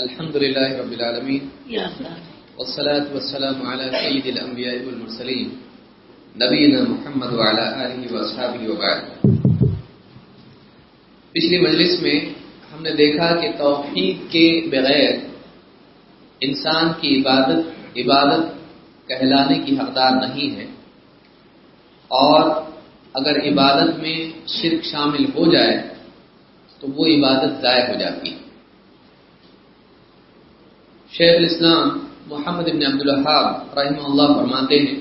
الحمد لله رب العالمين. والصلاة والسلام على سيد الأنبياء والمرسلين. نبينا محمد وعلى آله وأصحابه وبعد. پچھلی مجلس میں ہم نے دیکھا کہ توحید کے بغیر انسان کی عبادت عبادت کہلانے کی حقدار نہیں ہے۔ اور اگر عبادت میں شرک شامل ہو جائے تو وہ عبادت ضائع ہو جاتی ہے۔ شیخ الاسلام محمد بن عبد الحاب رحمہ اللہ فرماتے ہیں،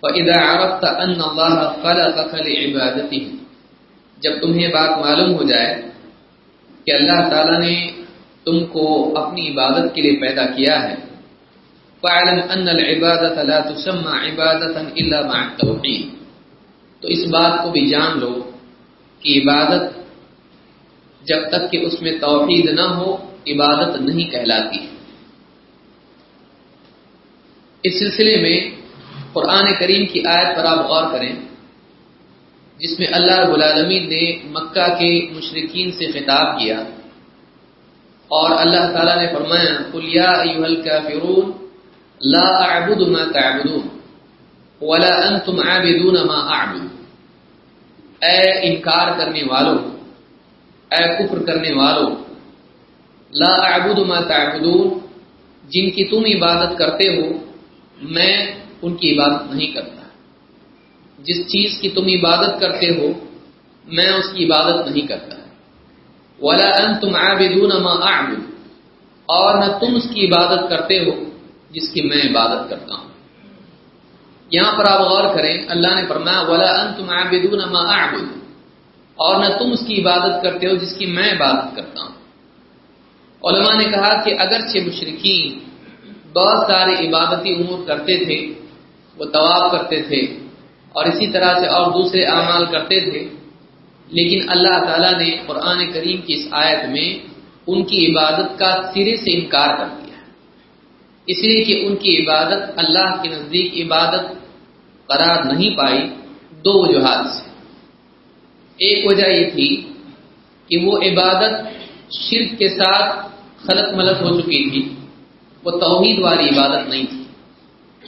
فَإِذَا عَرَفْتَ أَنَّ اللَّهَ خَلَقَكَ لِعِبَادَتِهِ جب تمہیں بات معلوم ہو جائے کہ اللہ تعالیٰ نے تم کو اپنی عبادت کے لیے پیدا کیا ہے فَعَلَمْ أَنَّ الْعِبَادَةَ لَا تُسَمَّى عِبَادَةً إِلَّا مَعَ التَّوْحِيدِ۔ تو اس بات کو بھی جان لو کہ عبادت جب تک کہ اس میں توحید نہ ہو، عبادت نہیں کہلاتی۔ ہے اس سلسلے میں قرآن کریم کی آیت پر آپ غور کریں، جس میں اللہ رب العالمین نے مکہ کے مشرقین سے خطاب کیا۔ اور اللہ تعالیٰ نے فرمایا، قل یا ایوہ الكافرون لا اعبد ما تعبدون، ولا انتم عابدون ما اعبد۔ اے انکار کرنے والوں اے کفر کرنے والوں لا اعبد ما تعبدون، جن کی تم عبادت کرتے ہو میں ان کی عبادت نہیں کرتا۔ جس چیز کی تم عبادت کرتے ہو، میں اس کی عبادت نہیں کرتا۔ ولا انتم عابدون ما اعبد اور نہ تم اس کی عبادت کرتے ہو، جس کی میں عبادت کرتا ہوں۔ یہاں پر آپ غور کریں، اللہ نے فرمایا، ولا انتم عابدون ما اعبد اور نہ تم اس کی عبادت کرتے ہو، جس کی میں عبادت کرتا ہوں۔ علماء نے کہا کہ اگرچہ مشرقین بہت سارے عبادتی امور کرتے تھے، وہ طواف کرتے تھے اور اسی طرح سے اور دوسرے اعمال کرتے تھے۔ لیکن اللہ تعالیٰ نے قرآن کریم کی اس آیت میں ان کی عبادت کا سرے سے انکار کر دیا اس لیے کہ ان کی عبادت اللہ کے نزدیک عبادت قرار نہیں پائی، دو وجوہات سے۔ ایک وجہ یہ تھی کہ وہ عبادت شرک کے ساتھ خلط ملت ہو چکی تھی۔ وہ توحید والی عبادت نہیں تھی۔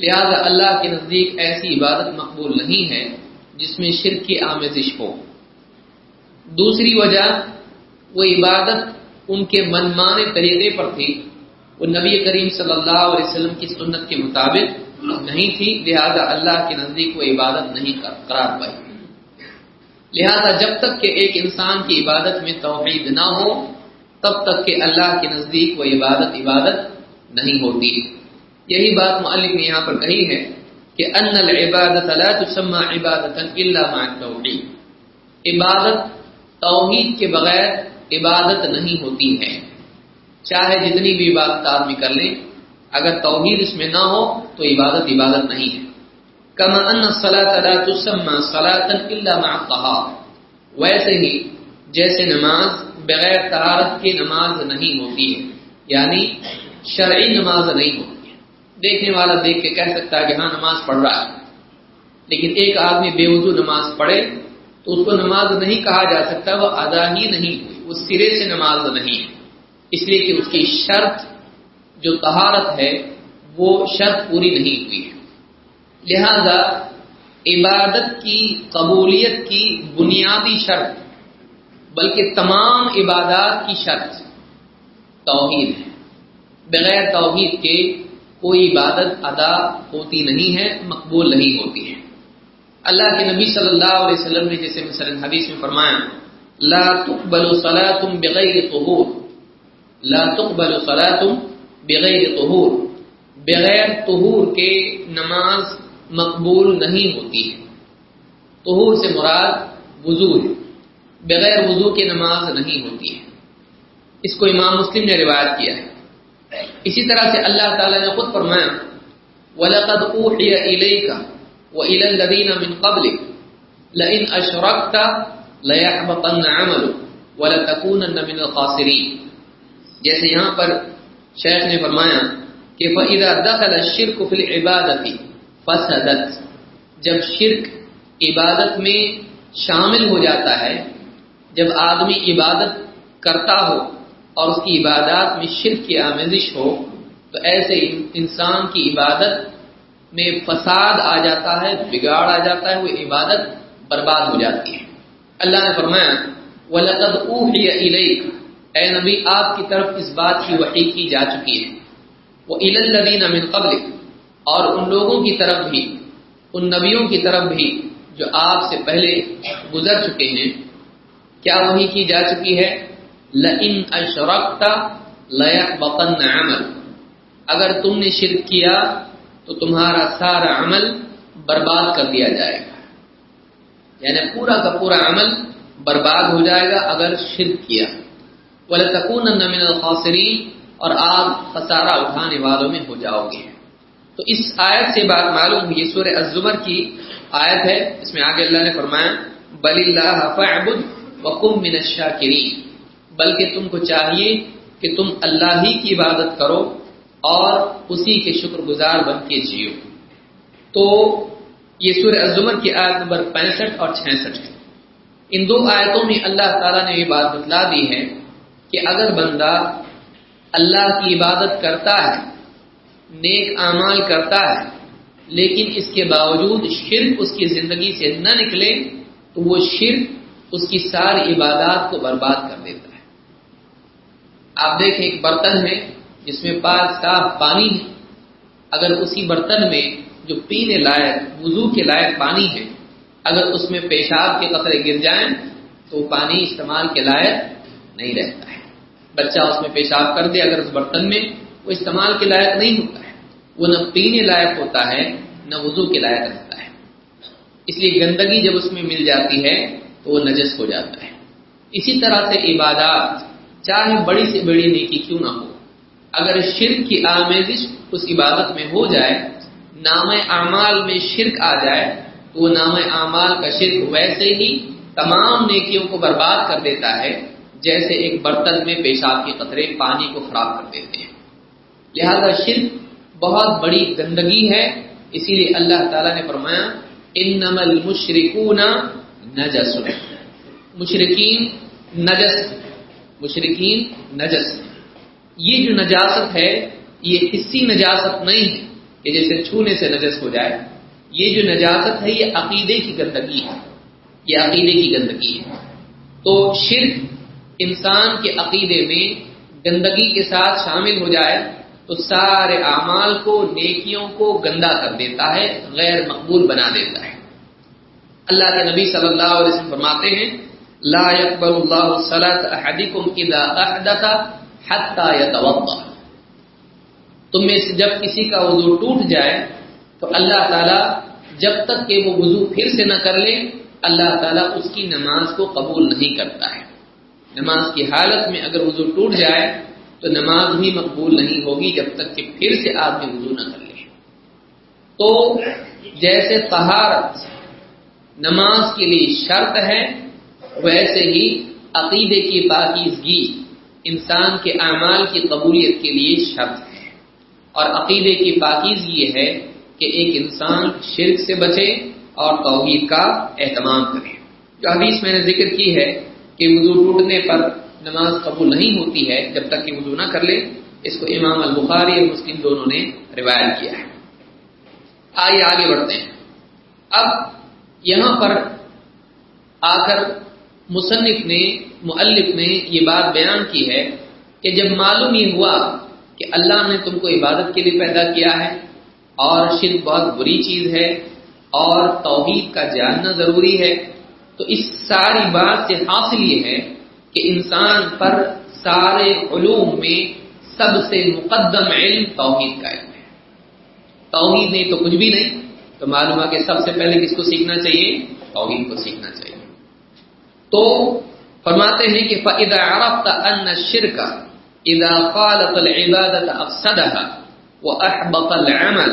لہذا اللہ کے نزدیک ایسی عبادت مقبول نہیں ہے جس میں شرک کی آمیزش ہو۔ دوسری وجہ، وہ عبادت ان کے منمانے طریقے پر تھی۔ وہ نبی کریم صلی اللہ علیہ وسلم کی سنت کے مطابق نہیں تھی، لہذا اللہ کے نزدیک وہ عبادت نہیں قرار پائی۔ لہذا جب تک کہ ایک انسان کی عبادت میں توحید نہ ہو، تب تک کہ اللہ کے نزدیک وہ عبادت عبادت نہیں ہوتی۔ یہی بات معلق نے یہاں پر کہی ہے کہ ان العبادت لا تسمى عبادتا الا مع التوحید عبادت توحید کے بغیر عبادت نہیں ہوتی ہے۔ چاہے جتنی بھی عبادت آدمی کر لیں، اگر توحید اس میں نہ ہو تو عبادت عبادت نہیں ہے۔ کما ان الصلاۃ لا تسمى صلاۃ الا مع الطهارة۔ ویسے ہی جیسے نماز بغیر طہارت کے نماز نہیں ہوتی ہے۔ یعنی شرعی نماز نہیں ہوتی ہے۔ دیکھنے والا دیکھ کے کہہ سکتا ہے کہ ہاں نماز پڑھ رہا ہے۔ لیکن ایک آدمی بے وضو نماز پڑھے تو اس کو نماز نہیں کہا جا سکتا، وہ ادا ہی نہیں ہوئی۔ وہ سرے سے نماز نہیں۔ ہے اس لیے کہ اس کی شرط جو طہارت ہے، وہ شرط پوری نہیں ہوئی ہے۔ لہذا عبادت کی، قبولیت کی بنیادی شرط، بلکہ تمام عبادات کی شرط توحید ہے۔ بغیر توحید کے کوئی عبادت ادا ہوتی نہیں ہے، مقبول نہیں ہوتی ہے۔ اللہ کے نبی صلی اللہ علیہ وسلم نے جیسے مثلا حدیث میں فرمایا، لا تقبل صلاتم بغیر طہور۔ لا تقبل صلاتم بغیر طہور۔ بغیر طہور کے نماز مقبول نہیں ہوتی ہے۔ طہور سے مراد وضو ہے۔ بغیر وضو کے نماز نہیں ہوتی ہے۔ اس کو امام مسلم نے روایت کیا ہے۔ اسی طرح سے اللہ تعالی نے خود فرمایا، وَلَقَدْ أُوحِيَ إِلَيْكَ وَإِلَى الَّذِينَ مِنْ قَبْلِكَ لَئِنْ أَشْرَكْتَ لَيَحْبَطَنَّ عَمَلُكَ وَلَتَكُونَنَّ مِنَ الْخَاسِرِينَ۔ جیسے یہاں پر شیخ نے فرمایا کہ فَإِذَا دَخَلَ الشِّرْكُ فِي الْعِبَادَةِ فَسَدَتْ۔ جب شرک عبادت میں شامل ہو جاتا ہے، جب آدمی عبادت کرتا ہو اور اس کی عبادات میں شرک کی آمیزش ہو، تو ایسے انسان کی عبادت میں فساد آ جاتا ہے، بگاڑ آ جاتا ہے، وہ عبادت برباد ہو جاتی ہے۔ اللہ نے فرمایا، وَلَقَدْ أُوحِيَ إِلَيْكَ۔ اے نبی، آپ کی طرف اس بات کی وحی کی جا چکی ہے۔ وہ عل الدین امن قبل اور ان لوگوں کی طرف بھی، ان نبیوں کی طرف بھی جو آپ سے پہلے گزر چکے ہیں، کیا وہی کی جا چکی ہے؟ لَإِنْ أَشْرَقْتَ لَيَحْبَطَنَّ عَمَلُ۔ اگر تم نے شرک کیا تو تمہارا سارا عمل برباد کر دیا جائے گا۔ یعنی پورا کا پورا عمل برباد ہو جائے گا اگر شرک کیا۔ وَلَتَكُونَنَّ مِنَ الْخَاسِرِينَ اور آپ خسارہ اٹھانے والوں میں ہو جاؤ گے۔ تو اس آیت سے بات معلوم ہوئی سورہ الزمر کی آیت ہے، اس میں آگے اللہ نے فرمایا، بل اللہ فعبد وکم من الشاکرین بلکہ تم کو چاہیے کہ تم اللہ ہی کی عبادت کرو اور اسی کے شکر گزار بن کے جیو۔ تو یہ سورہ الزمر کی آیت نمبر پینسٹھ اور چھسٹھ ہے۔ ان دو آیتوں میں اللہ تعالیٰ نے یہ بات بتلا دی ہے کہ اگر بندہ اللہ کی عبادت کرتا ہے، نیک اعمال کرتا ہے، لیکن اس کے باوجود شرک اس کی زندگی سے نہ نکلے، تو وہ شرک اس کی ساری عبادات کو برباد کر دیتا ہے۔ آپ دیکھیں ایک برتن ہے، جس میں پاک صاف پانی ہے۔ اگر اسی برتن میں جو پینے لائق، وضو کے لائق پانی ہے، اگر اس میں پیشاب کے قطرے گر جائیں، تو پانی استعمال کے لائق نہیں رہتا ہے۔ بچہ اس میں پیشاب کر دے، اگر اس برتن میں وہ استعمال کے لائق نہیں ہوتا ہے۔ وہ نہ پینے لائق ہوتا ہے، نہ وضو کے لائق رہتا ہے۔ اس لیے گندگی جب اس میں مل جاتی ہے، تو وہ نجس ہو جاتا ہے۔ اسی طرح سے عبادات۔ چاہے بڑی سے بڑی نیکی کیوں نہ ہو۔ اگر شرک کی آمیزش اس عبادت میں ہو جائے، نام اعمال میں شرک آ جائے، تو وہ نام اعمال کا شرک ویسے ہی تمام نیکیوں کو برباد کر دیتا ہے، جیسے ایک برتن میں پیشاب کے قطرے پانی کو خراب کر دیتے ہیں۔ لہذا شرک بہت بڑی گندگی ہے۔ اسی لیے اللہ تعالیٰ نے فرمایا ان نمل نجس۔ مشرقین نجس مشرقین نجس یہ جو نجاست ہے، یہ حصی نجاست نہیں ہے کہ جیسے چھونے سے نجس ہو جائے۔ یہ جو نجاست ہے، یہ عقیدے کی گندگی ہے۔ یہ عقیدے کی گندگی ہے۔ تو شرک انسان کے عقیدے میں گندگی کے ساتھ شامل ہو جائے تو سارے اعمال کو، نیکیوں کو گندا کر دیتا ہے، غیر مقبول بنا دیتا ہے۔ اللہ کے نبی صلی اللہ علیہ وسلم فرماتے ہیں لا يقبل الله صلاة احدكم اذا احدث حتى يتوضا تم میں سے جب کسی کا وضو ٹوٹ جائے تو اللہ تعالی جب تک کہ وہ وضو پھر سے نہ کر لے، اللہ تعالیٰ اس کی نماز کو قبول نہیں کرتا ہے۔ نماز کی حالت میں اگر وضو ٹوٹ جائے تو نماز بھی مقبول نہیں ہوگی جب تک کہ پھر سے آدمی وضو نہ کر لے تو جیسے طہارت نماز کے لیے شرط ہے ویسے ہی عقیدے کی پاکیزگی انسان کے اعمال کی قبولیت کے لیے شرط ہے۔ اور عقیدے کی پاکیزگی یہ ہے کہ ایک انسان شرک سے بچے اور توحید کا اہتمام کرے۔ جو حدیث میں نے ذکر کی ہے کہ وضو ٹوٹنے پر نماز قبول نہیں ہوتی ہے، جب تک کہ وضو نہ کر لے، اس کو امام البخاری اور مسلم دونوں نے روایت کیا ہے۔ آئیے آگے بڑھتے ہیں۔ اب یہاں پر آ کر مصنف نے، مؤلف نے یہ بات بیان کی ہے کہ جب معلوم یہ ہوا کہ اللہ نے تم کو عبادت کے لیے پیدا کیا ہے اور شرک بہت بری چیز ہے اور توحید کا جاننا ضروری ہے، تو اس ساری بات سے حاصل یہ ہے کہ انسان پر سارے علوم میں سب سے مقدم علم توحید کا علم ہے۔ توحید نہیں تو کچھ بھی نہیں، تو معلوم ہے کہ سب سے پہلے کس کو سیکھنا چاہیے؟ توحید کو سیکھنا چاہیے۔ تو فرماتے ہیں کہ فَإِذَا عَرَفْتَ أَنَّ الشِّرْكَ إِذَا قَالَتَ الْعِبَادَةَ أَفْسَدَهَا وَأَحْبَطَ الْعَمَلَ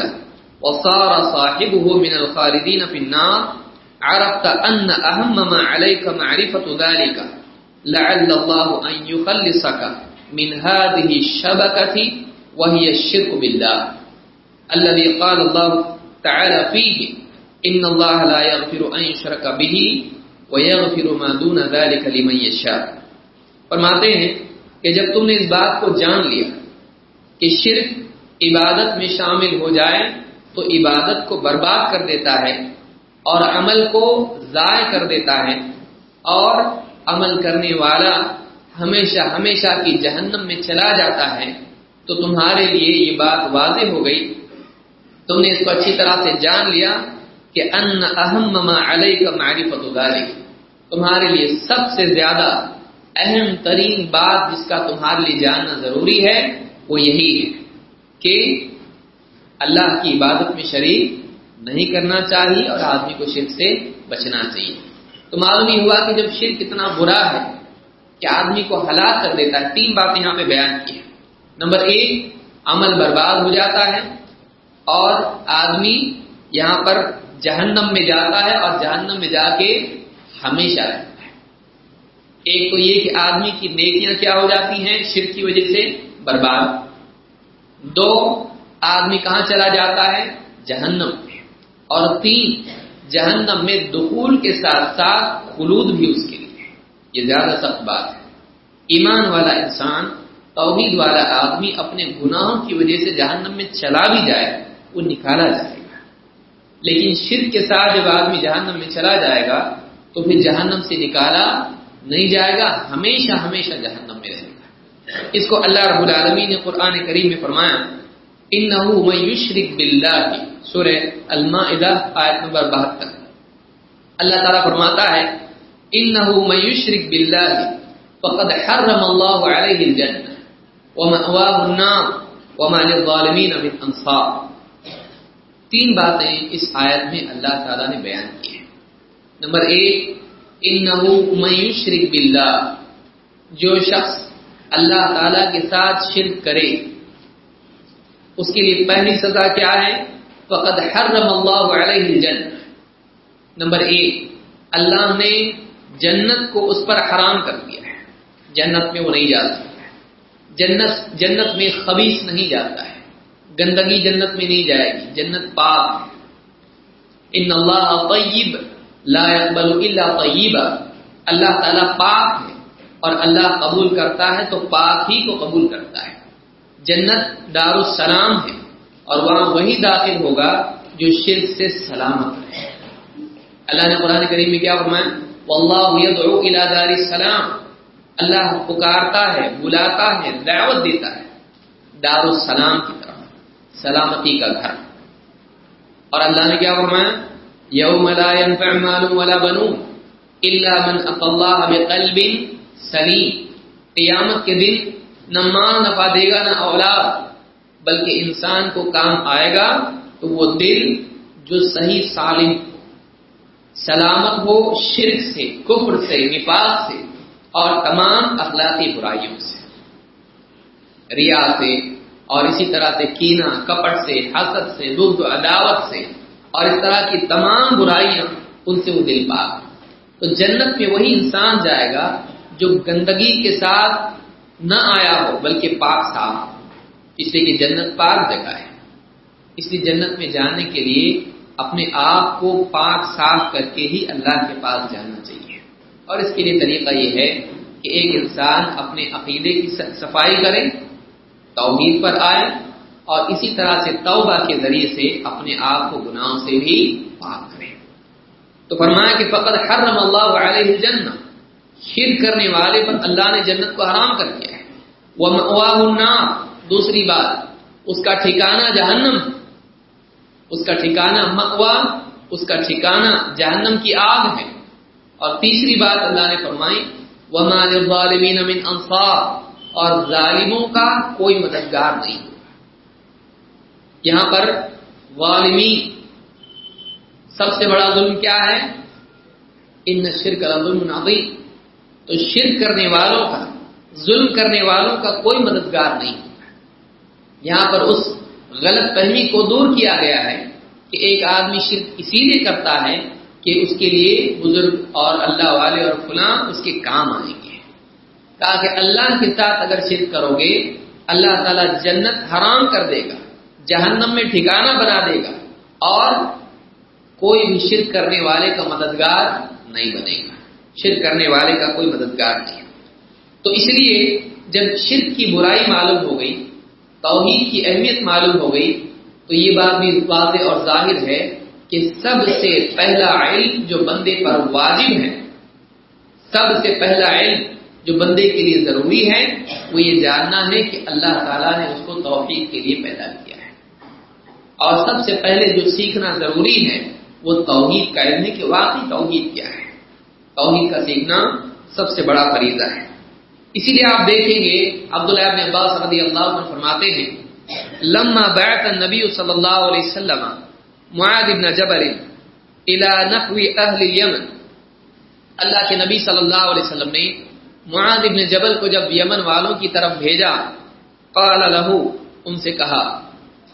وصار صاحبه من الخالدين في النار عرفت أن أهم ما عليك معرفة ذلك لعل الله أن يخلصك من هذه الشبكة وهي الشرك بالله الذي قال الله تعالى فيه إن الله لا يغفر أن يشرك به ويغفر ما دون ذلك لمن يشاء۔ فرماتے ہیں کہ جب تم نے اس بات کو جان لیا کہ شرک عبادت میں شامل ہو جائے، تو عبادت کو برباد کر دیتا ہے اور عمل کو ضائع کر دیتا ہے اور عمل کرنے والا ہمیشہ ہمیشہ کی جہنم میں چلا جاتا ہے، تو تمہارے لیے یہ بات واضح ہو گئی۔ تم نے اس کو اچھی طرح سے جان لیا کہ ان اہم مما علیہ کا معرفت ذالک تمہارے لیے سب سے زیادہ اہم ترین بات جس کا تمہارے لیے جاننا ضروری ہے، وہ یہی ہے کہ اللہ کی عبادت میں شریک نہیں کرنا چاہیے اور آدمی کو شرک سے بچنا چاہیے۔ تو معلوم ہی ہوا کہ جب شرک اتنا برا ہے کہ آدمی کو ہلاک کر دیتا ہے، تین باتیں یہاں پہ بیان کی ہیں۔ نمبر ایک، عمل برباد ہو جاتا ہے اور آدمی یہاں پر جہنم میں جاتا ہے اور جہنم میں جا کے ہمیشہ رہتا ہے۔ ایک تو یہ کہ آدمی کی نیکیاں کیا ہو جاتی ہیں؟ شرک کی وجہ سے برباد۔ دو، آدمی کہاں چلا جاتا ہے؟ جہنم میں۔ اور تین، جہنم میں دخول کے ساتھ ساتھ خلود بھی اس کے لیے۔ یہ زیادہ سخت بات ہے۔ ایمان والا انسان، توحید والا آدمی اپنے گناہوں کی وجہ سے جہنم میں چلا بھی جائے، وہ نکالا جائے۔ لیکن شرک کے ساتھ جب آدمی جہنم میں چلا جائے گا، تو پھر جہنم سے نکالا نہیں جائے گا، ہمیشہ ہمیشہ جہنم میں رہے گا۔ اس کو اللہ رب العالمین نے قرآن کریم میں فرمایا، انہو تین باتیں اس آیت میں اللہ تعالیٰ نے بیان کی ہیں۔ نمبر ایک، انہو من یشرک باللہ، جو شخص اللہ تعالیٰ کے ساتھ شرک کرے، اس کے لیے پہلی سزا کیا ہے؟ فقد حرم اللہ علیہ الجنہ۔ نمبر ایک، اللہ نے جنت کو اس پر حرام کر دیا ہے۔ جنت میں وہ نہیں جا سکتا جنت جنت میں خبیص نہیں جاتا ہے۔ گندگی جنت میں نہیں جائے گی، جنت پاک ہے۔ ان اللہ طیب، لا يقبل الا طیبا۔ اللہ تعالیٰ پاک ہے اور اللہ قبول کرتا ہے تو پاک ہی کو قبول کرتا ہے۔ جنت دار السلام ہے اور وہاں وہی داخل ہوگا جو شرک سے سلامت ہے اللہ نے قرآن کریم میں کیا فرمایا؟ واللہ یدعو الى دار السلام اللہ پکارتا ہے، بلاتا ہے، دعوت دیتا ہے۔ دار السلام کی طرف۔ سلامتی کا گھر۔ اور اللہ نے کیا فرمایا؟ یوم لا ينفع مال ولا بنون الا من اتى الله بقلب سلیم۔ قیامت کے دن نہ ماں نفع دے گا نہ اولاد، بلکہ انسان کو کام آئے گا تو وہ دل جو صحیح سالم سلامت ہو، شرک سے، کفر سے، نفاق سے اور تمام اخلاقی برائیوں سے۔ ریا سے اور اسی طرح سے کینا، کپٹ سے، حسد سے دودھ و عداوت سے، اور اس طرح کی تمام برائیاں ان سے وہ دل پاک تو جنت میں وہی انسان جائے گا جو گندگی کے ساتھ نہ آیا ہو، بلکہ پاک صاف اس لیے کہ جنت پاک جگہ ہے۔ اس لیے جنت میں جانے کے لیے اپنے آپ کو پاک، صاف کر کے ہی اللہ کے پاس جانا چاہیے۔ اور اس کے لیے طریقہ یہ ہے کہ ایک انسان اپنے عقیدے کی صفائی کرے توحید پر آئے اور اسی طرح سے توبہ کے ذریعے سے اپنے آپ کو گناہوں سے بھی پاک کرے تو فرمایا کہ فقط حرم اللہ علیہ الجنہ۔ شرک کرنے والے پر اللہ نے جنت کو حرام کر دیا ہے۔ وہ النار۔ دوسری بات، اس کا ٹھکانہ جہنم۔ اس کا ٹھکانہ مقوا اس کا ٹھکانہ جہنم کی آگ ہے۔ اور تیسری بات اللہ نے فرمائی وہ ظالمین من اور ظالموں کا کوئی مددگار نہیں یہاں پر والمی سب سے بڑا ظلم کیا ہے؟ ان شرک ظلم عظیم۔ تو شرک کرنے والوں کا، ظلم کرنے والوں کا کوئی مددگار نہیں یہاں پر اس غلط فہمی کو دور کیا گیا ہے کہ ایک آدمی شرک اسی لیے کرتا ہے کہ اس کے لیے بزرگ اور اللہ والے اور فلاں اس کے کام آئیں گے۔ کہا کہ اللہ کے ساتھ اگر شرک کرو گے، اللہ تعالیٰ جنت حرام کر دے گا، جہنم میں ٹھکانہ بنا دے گا، اور کوئی بھی شرک کرنے والے کا مددگار نہیں بنے گا۔ شرک کرنے والے کا کوئی مددگار نہیں۔ تو اس لیے جب شرک کی برائی معلوم ہو گئی، توحید کی اہمیت معلوم ہو گئی، تو یہ بات بھی واضح اور ظاہر ہے کہ سب سے پہلا علم جو بندے پر واجب ہے، سب سے پہلا علم جو بندے کے لیے ضروری ہے، وہ یہ جاننا ہے کہ اللہ تعالیٰ نے اس کو توحید کے لیے پیدا کیا ہے۔ اور سب سے پہلے جو سیکھنا ضروری ہے، وہ توحید کا علم ہے کہ واقعی توحید کیا ہے۔ توحید کا سیکھنا سب سے بڑا فریضہ ہے۔ اسی لیے آپ دیکھیں گے، عبداللہ ابن عباس رضی اللہ عنہ فرماتے ہیں، لما بیعت النبی صلی اللہ علیہ وسلم معاذ بن جبل الى نحو اہل یمن اللہ کے نبی صلی اللہ علیہ وسلم نے معاذ بن جبل کو جب یمن والوں کی طرف بھیجا، قال له ان سے کہا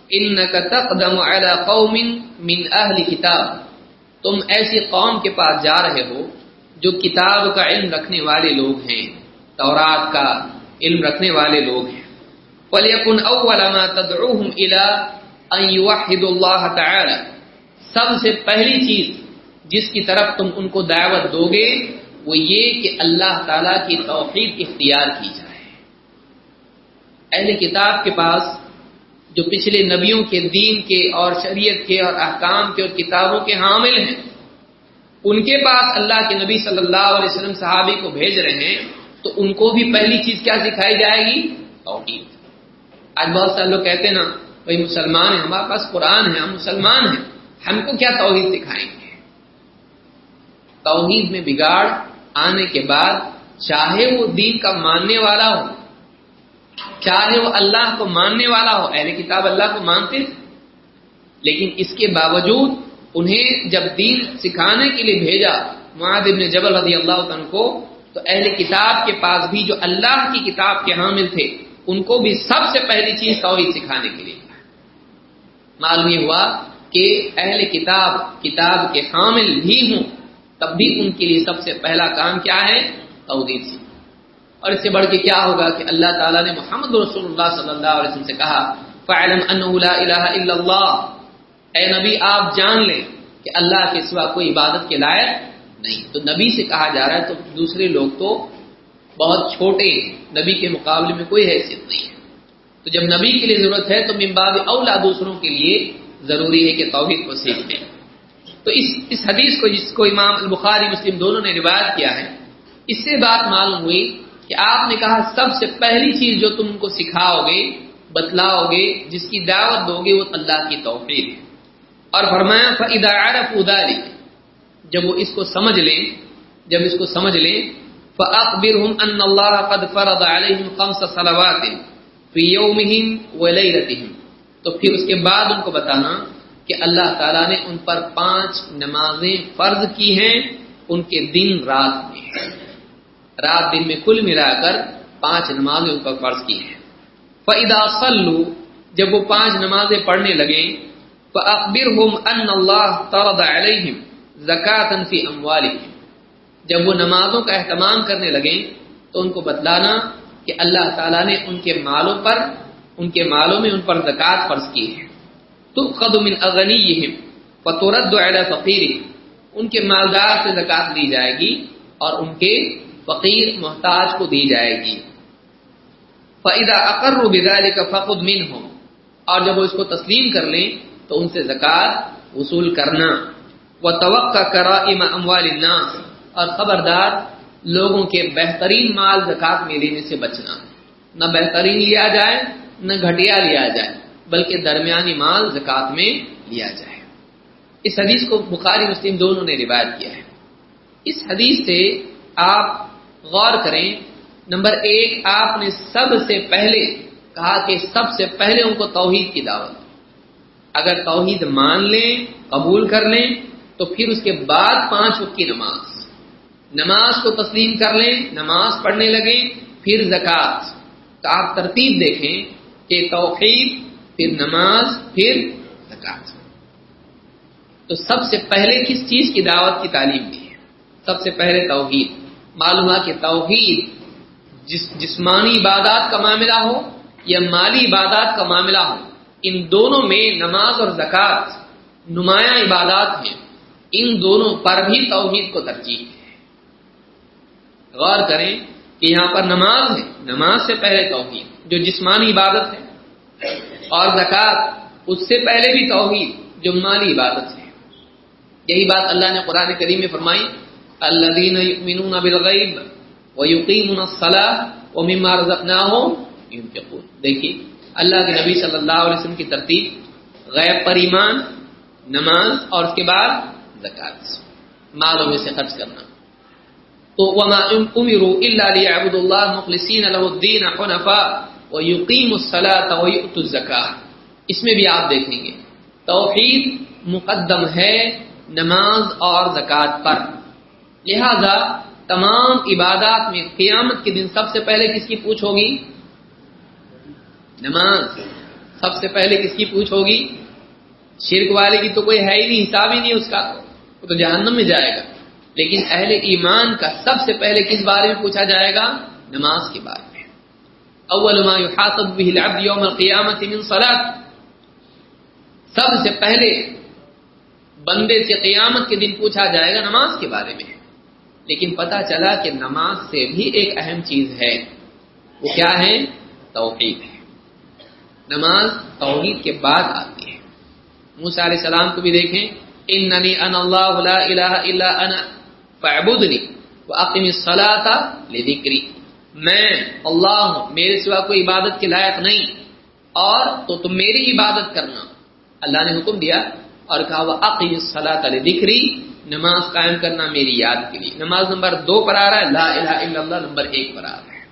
انك تقدم على قوم من اهل کتاب، تم ایسی قوم کے پاس جا رہے ہو جو کتاب کا علم رکھنے والے لوگ ہیں، تورات کا علم رکھنے والے لوگ ہیں۔ وَلْيَكُنْ أَوَّلَ مَا تَدْعُوهُمْ إِلَىٰ أَن يُوَحِّدُ اللَّهَ تَعَالَى سب سے پہلی چیز جس کی طرف تم ان کو دعوت دو گے وہ یہ کہ اللہ تعالی کی توحید اختیار کی جائے۔ اہل کتاب کے پاس جو پچھلے نبیوں کے دین کے اور شریعت کے اور احکام کے اور کتابوں کے حامل ہیں، ان کے پاس اللہ کے نبی صلی اللہ علیہ وسلم صحابی کو بھیج رہے ہیں، تو ان کو بھی پہلی چیز کیا سکھائی جائے گی؟ توحید۔ آج بہت سارے لوگ کہتے ہیں نا، بھائی مسلمان ہیں، ہمارے پاس قرآن ہے، ہم مسلمان ہیں، ہم کو کیا توحید سکھائیں گے؟ توحید میں بگاڑ آنے کے بعد چاہے وہ دین کا ماننے والا ہو، چاہے وہ اللہ کو ماننے والا ہو، اہل کتاب اللہ کو مانتے لیکن اس کے باوجود انہیں جب دین سکھانے کے لیے بھیجا معاذ ابن جبل رضی اللہ عنہ کو، تو اہل کتاب کے پاس بھی جو اللہ کی کتاب کے حامل تھے، ان کو بھی سب سے پہلی چیز توحید سکھانے کے لیے۔ معلوم یہ ہوا کہ اہل کتاب کتاب کے حامل بھی ہوں۔ تب بھی ان کے لیے سب سے پہلا کام کیا ہے؟ توحید اور اس سے بڑھ کے کیا ہوگا کہ اللہ تعالیٰ نے محمد رسول اللہ صلی اللہ علیہ وسلم سے کہا فعلم انه لا الہ الا اللہ اے نبی، آپ جان لیں کہ اللہ کے سوا کوئی عبادت کے لائق نہیں۔ تو نبی سے کہا جا رہا ہے تو دوسرے لوگ تو بہت چھوٹے نبی کے مقابلے میں کوئی حیثیت نہیں ہے۔ تو جب نبی کے لیے ضرورت ہے تو ممباب اولا دوسروں کے لیے ضروری ہے کہ توحید کو سیکھ لیں۔ تو اس اس حدیث کو جس کو امام البخاری مسلم دونوں نے روایت کیا ہے، اس سے بات معلوم ہوئی کہ آپ نے کہا سب سے پہلی چیز جو تم کو سکھاؤ گے بتلاؤ گے جس کی دعوت دو گے وہ اللہ کی توحید ہے۔ اور فرمایا، فَإِذَا عَرَفُوا جب وہ اس کو سمجھ لیں، جب اس کو سمجھ لیں، فَأَخْبِرْهُمْ أَنَّ اللَّهَ قَدْ فَرَضَ عَلَيْهِمْ خَمْسَ صَلَوَاتٍ فِي يَوْمِهِمْ وَلَيْلَتِهِمْ۔ تو پھر اس کے بعد ان کو بتانا کہ اللہ تعالیٰ نے ان پر پانچ نمازیں فرض کی ہیں، ان کے دن رات میں۔ رات دن میں کل ملا کر پانچ نمازیں ان پر فرض کی ہیں۔ فَإِذَا صَلُّوا، جب وہ پانچ نمازیں پڑھنے لگیں، فَأَخْبِرْهُمْ أَنَّ اللَّهَ تَرَضَ عَلَيْهِمْ زَكَاةً فِي أَمْوَالِهِمْ۔ جب وہ نمازوں کا اہتمام کرنے لگیں، تو ان کو بتلانا کہ اللہ تعالیٰ نے ان کے مالوں پر، ان کے مالوں میں ان پر زکوٰۃ فرض کی ہے تؤخذ من اغنیہم وترد علی فقیرہم ان کے مالدار سے زکات لی جائے گی اور ان کے فقیر محتاج کو دی جائے گی۔ فاذا اقروا بذلك فخذ منهم اور جب وہ اس کو تسلیم کر لیں تو ان سے زکات وصول کرنا۔ وتوقع کرائم اموال الناس اور خبردار لوگوں کے بہترین مال زکات میں لینے سے بچنا۔ نہ بہترین لیا جائے، نہ گھٹیا لیا جائے۔ بلکہ درمیانی مال زکات میں لیا جائے۔ اس حدیث کو بخاری مسلم دونوں نے روایت کیا ہے۔ اس حدیث سے آپ غور کریں، نمبر ایک، آپ نے سب سے پہلے کہا کہ سب سے پہلے ان کو توحید کی دعوت۔ اگر توحید مان لیں، قبول کر لیں، تو پھر اس کے بعد پانچ وقت کی نماز۔ نماز کو تسلیم کر لیں، نماز پڑھنے لگیں، پھر زکات تو آپ ترتیب دیکھیں کہ توحید پھر نماز، پھر زکات۔ تو سب سے پہلے کس چیز کی دعوت کی تعلیم دی ہے؟ سب سے پہلے توحید۔ معلوم کہ توحید جس، جسمانی عبادات کا معاملہ ہو یا مالی عبادات کا معاملہ ہو، ان دونوں میں نماز اور زکوٰۃ نمایاں عبادات ہیں۔ ان دونوں پر بھی توحید کو ترجیح ہے۔ غور کریں کہ یہاں پر نماز ہے۔ نماز سے پہلے توحید، جو جسمانی عبادت ہے۔ اور زکات اس سے پہلے بھی توحید، جو مالی عبادت ہے۔ یہی بات اللہ نے قرآن کریم میں فرمائی اللہ بالغیب ويقيمون الصلاه ومما رزقناهم ينفقون۔ دیکھیے، اللہ کے نبی صلی اللہ علیہ وسلم کی ترتیب، غیب پر ایمان، نماز اور اس کے بعد زکات، مالوں میں سے خرچ کرنا۔ تو وما امروا الا ليعبدوا الله مخلصين له الدين حنفاء۔ ويقيموا الصلاه ويؤتوا الزكاه اس میں بھی آپ دیکھیں گے۔ توحید مقدم ہے نماز اور زکات پر۔ لہذا تمام عبادات میں قیامت کے دن سب سے پہلے کس کی پوچھ ہوگی؟ نماز۔ سب سے پہلے کس کی پوچھ ہوگی؟ شرک والے کی تو کوئی ہے ہی نہیں، حساب ہی نہیں اس کا۔ وہ تو جہنم میں جائے گا۔ لیکن اہل ایمان کا سب سے پہلے کس بارے میں پوچھا جائے گا؟ نماز کے بارے میں۔ اول ما يحاسب به العبد يوم القيامه من صلاه سب سے پہلے بندے سے قیامت کے دن پوچھا جائے گا نماز کے بارے میں. لیکن پتا چلا کہ نماز سے بھی ایک اہم چیز ہے. وہ کیا ہے؟ توحید ہے. نماز توحید کے بعد آتی ہے. موسیٰ علیہ السلام کو بھی دیکھیں. اننی ان اللہ لا الہ الا انا فاعبدنی واقم الصلاة لذکری. میں اللہ ہوں میرے سوا کوئی عبادت کے لائق نہیں اور تو تم میری عبادت کرنا۔ اللہ نے حکم دیا اور کہا وہ عقیم الصلاة لذکری نماز قائم کرنا میری یاد کے لیے۔ نماز نمبر دو پر آ رہا ہے، لا الہ الا اللہ نمبر ایک پر آ رہا ہے۔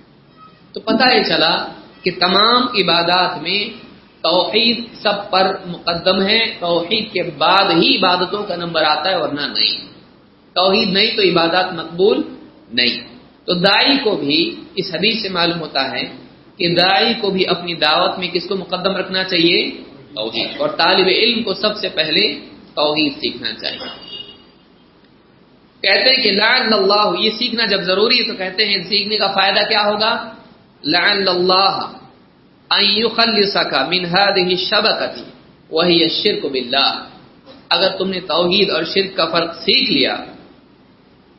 تو پتہ یہ چلا کہ تمام عبادات میں توحید سب پر مقدم ہے۔ توحید کے بعد ہی عبادتوں کا نمبر آتا ہے، ورنہ نہیں۔ توحید نہیں تو عبادات مقبول نہیں۔ تو دائی کو بھی اس حدیث سے معلوم ہوتا ہے کہ دائی کو بھی اپنی دعوت میں کس کو مقدم رکھنا چاہیے؟ توحید۔ اور طالب علم کو سب سے پہلے توحید سیکھنا چاہیے۔ کہتے ہیں کہ لعن اللہ، یہ سیکھنا جب ضروری ہے تو کہتے ہیں سیکھنے کا فائدہ کیا ہوگا؟ لعن اللہ من هذه الشبکۃ وهي الشرك بالله اگر تم نے توحید اور شرک کا فرق سیکھ لیا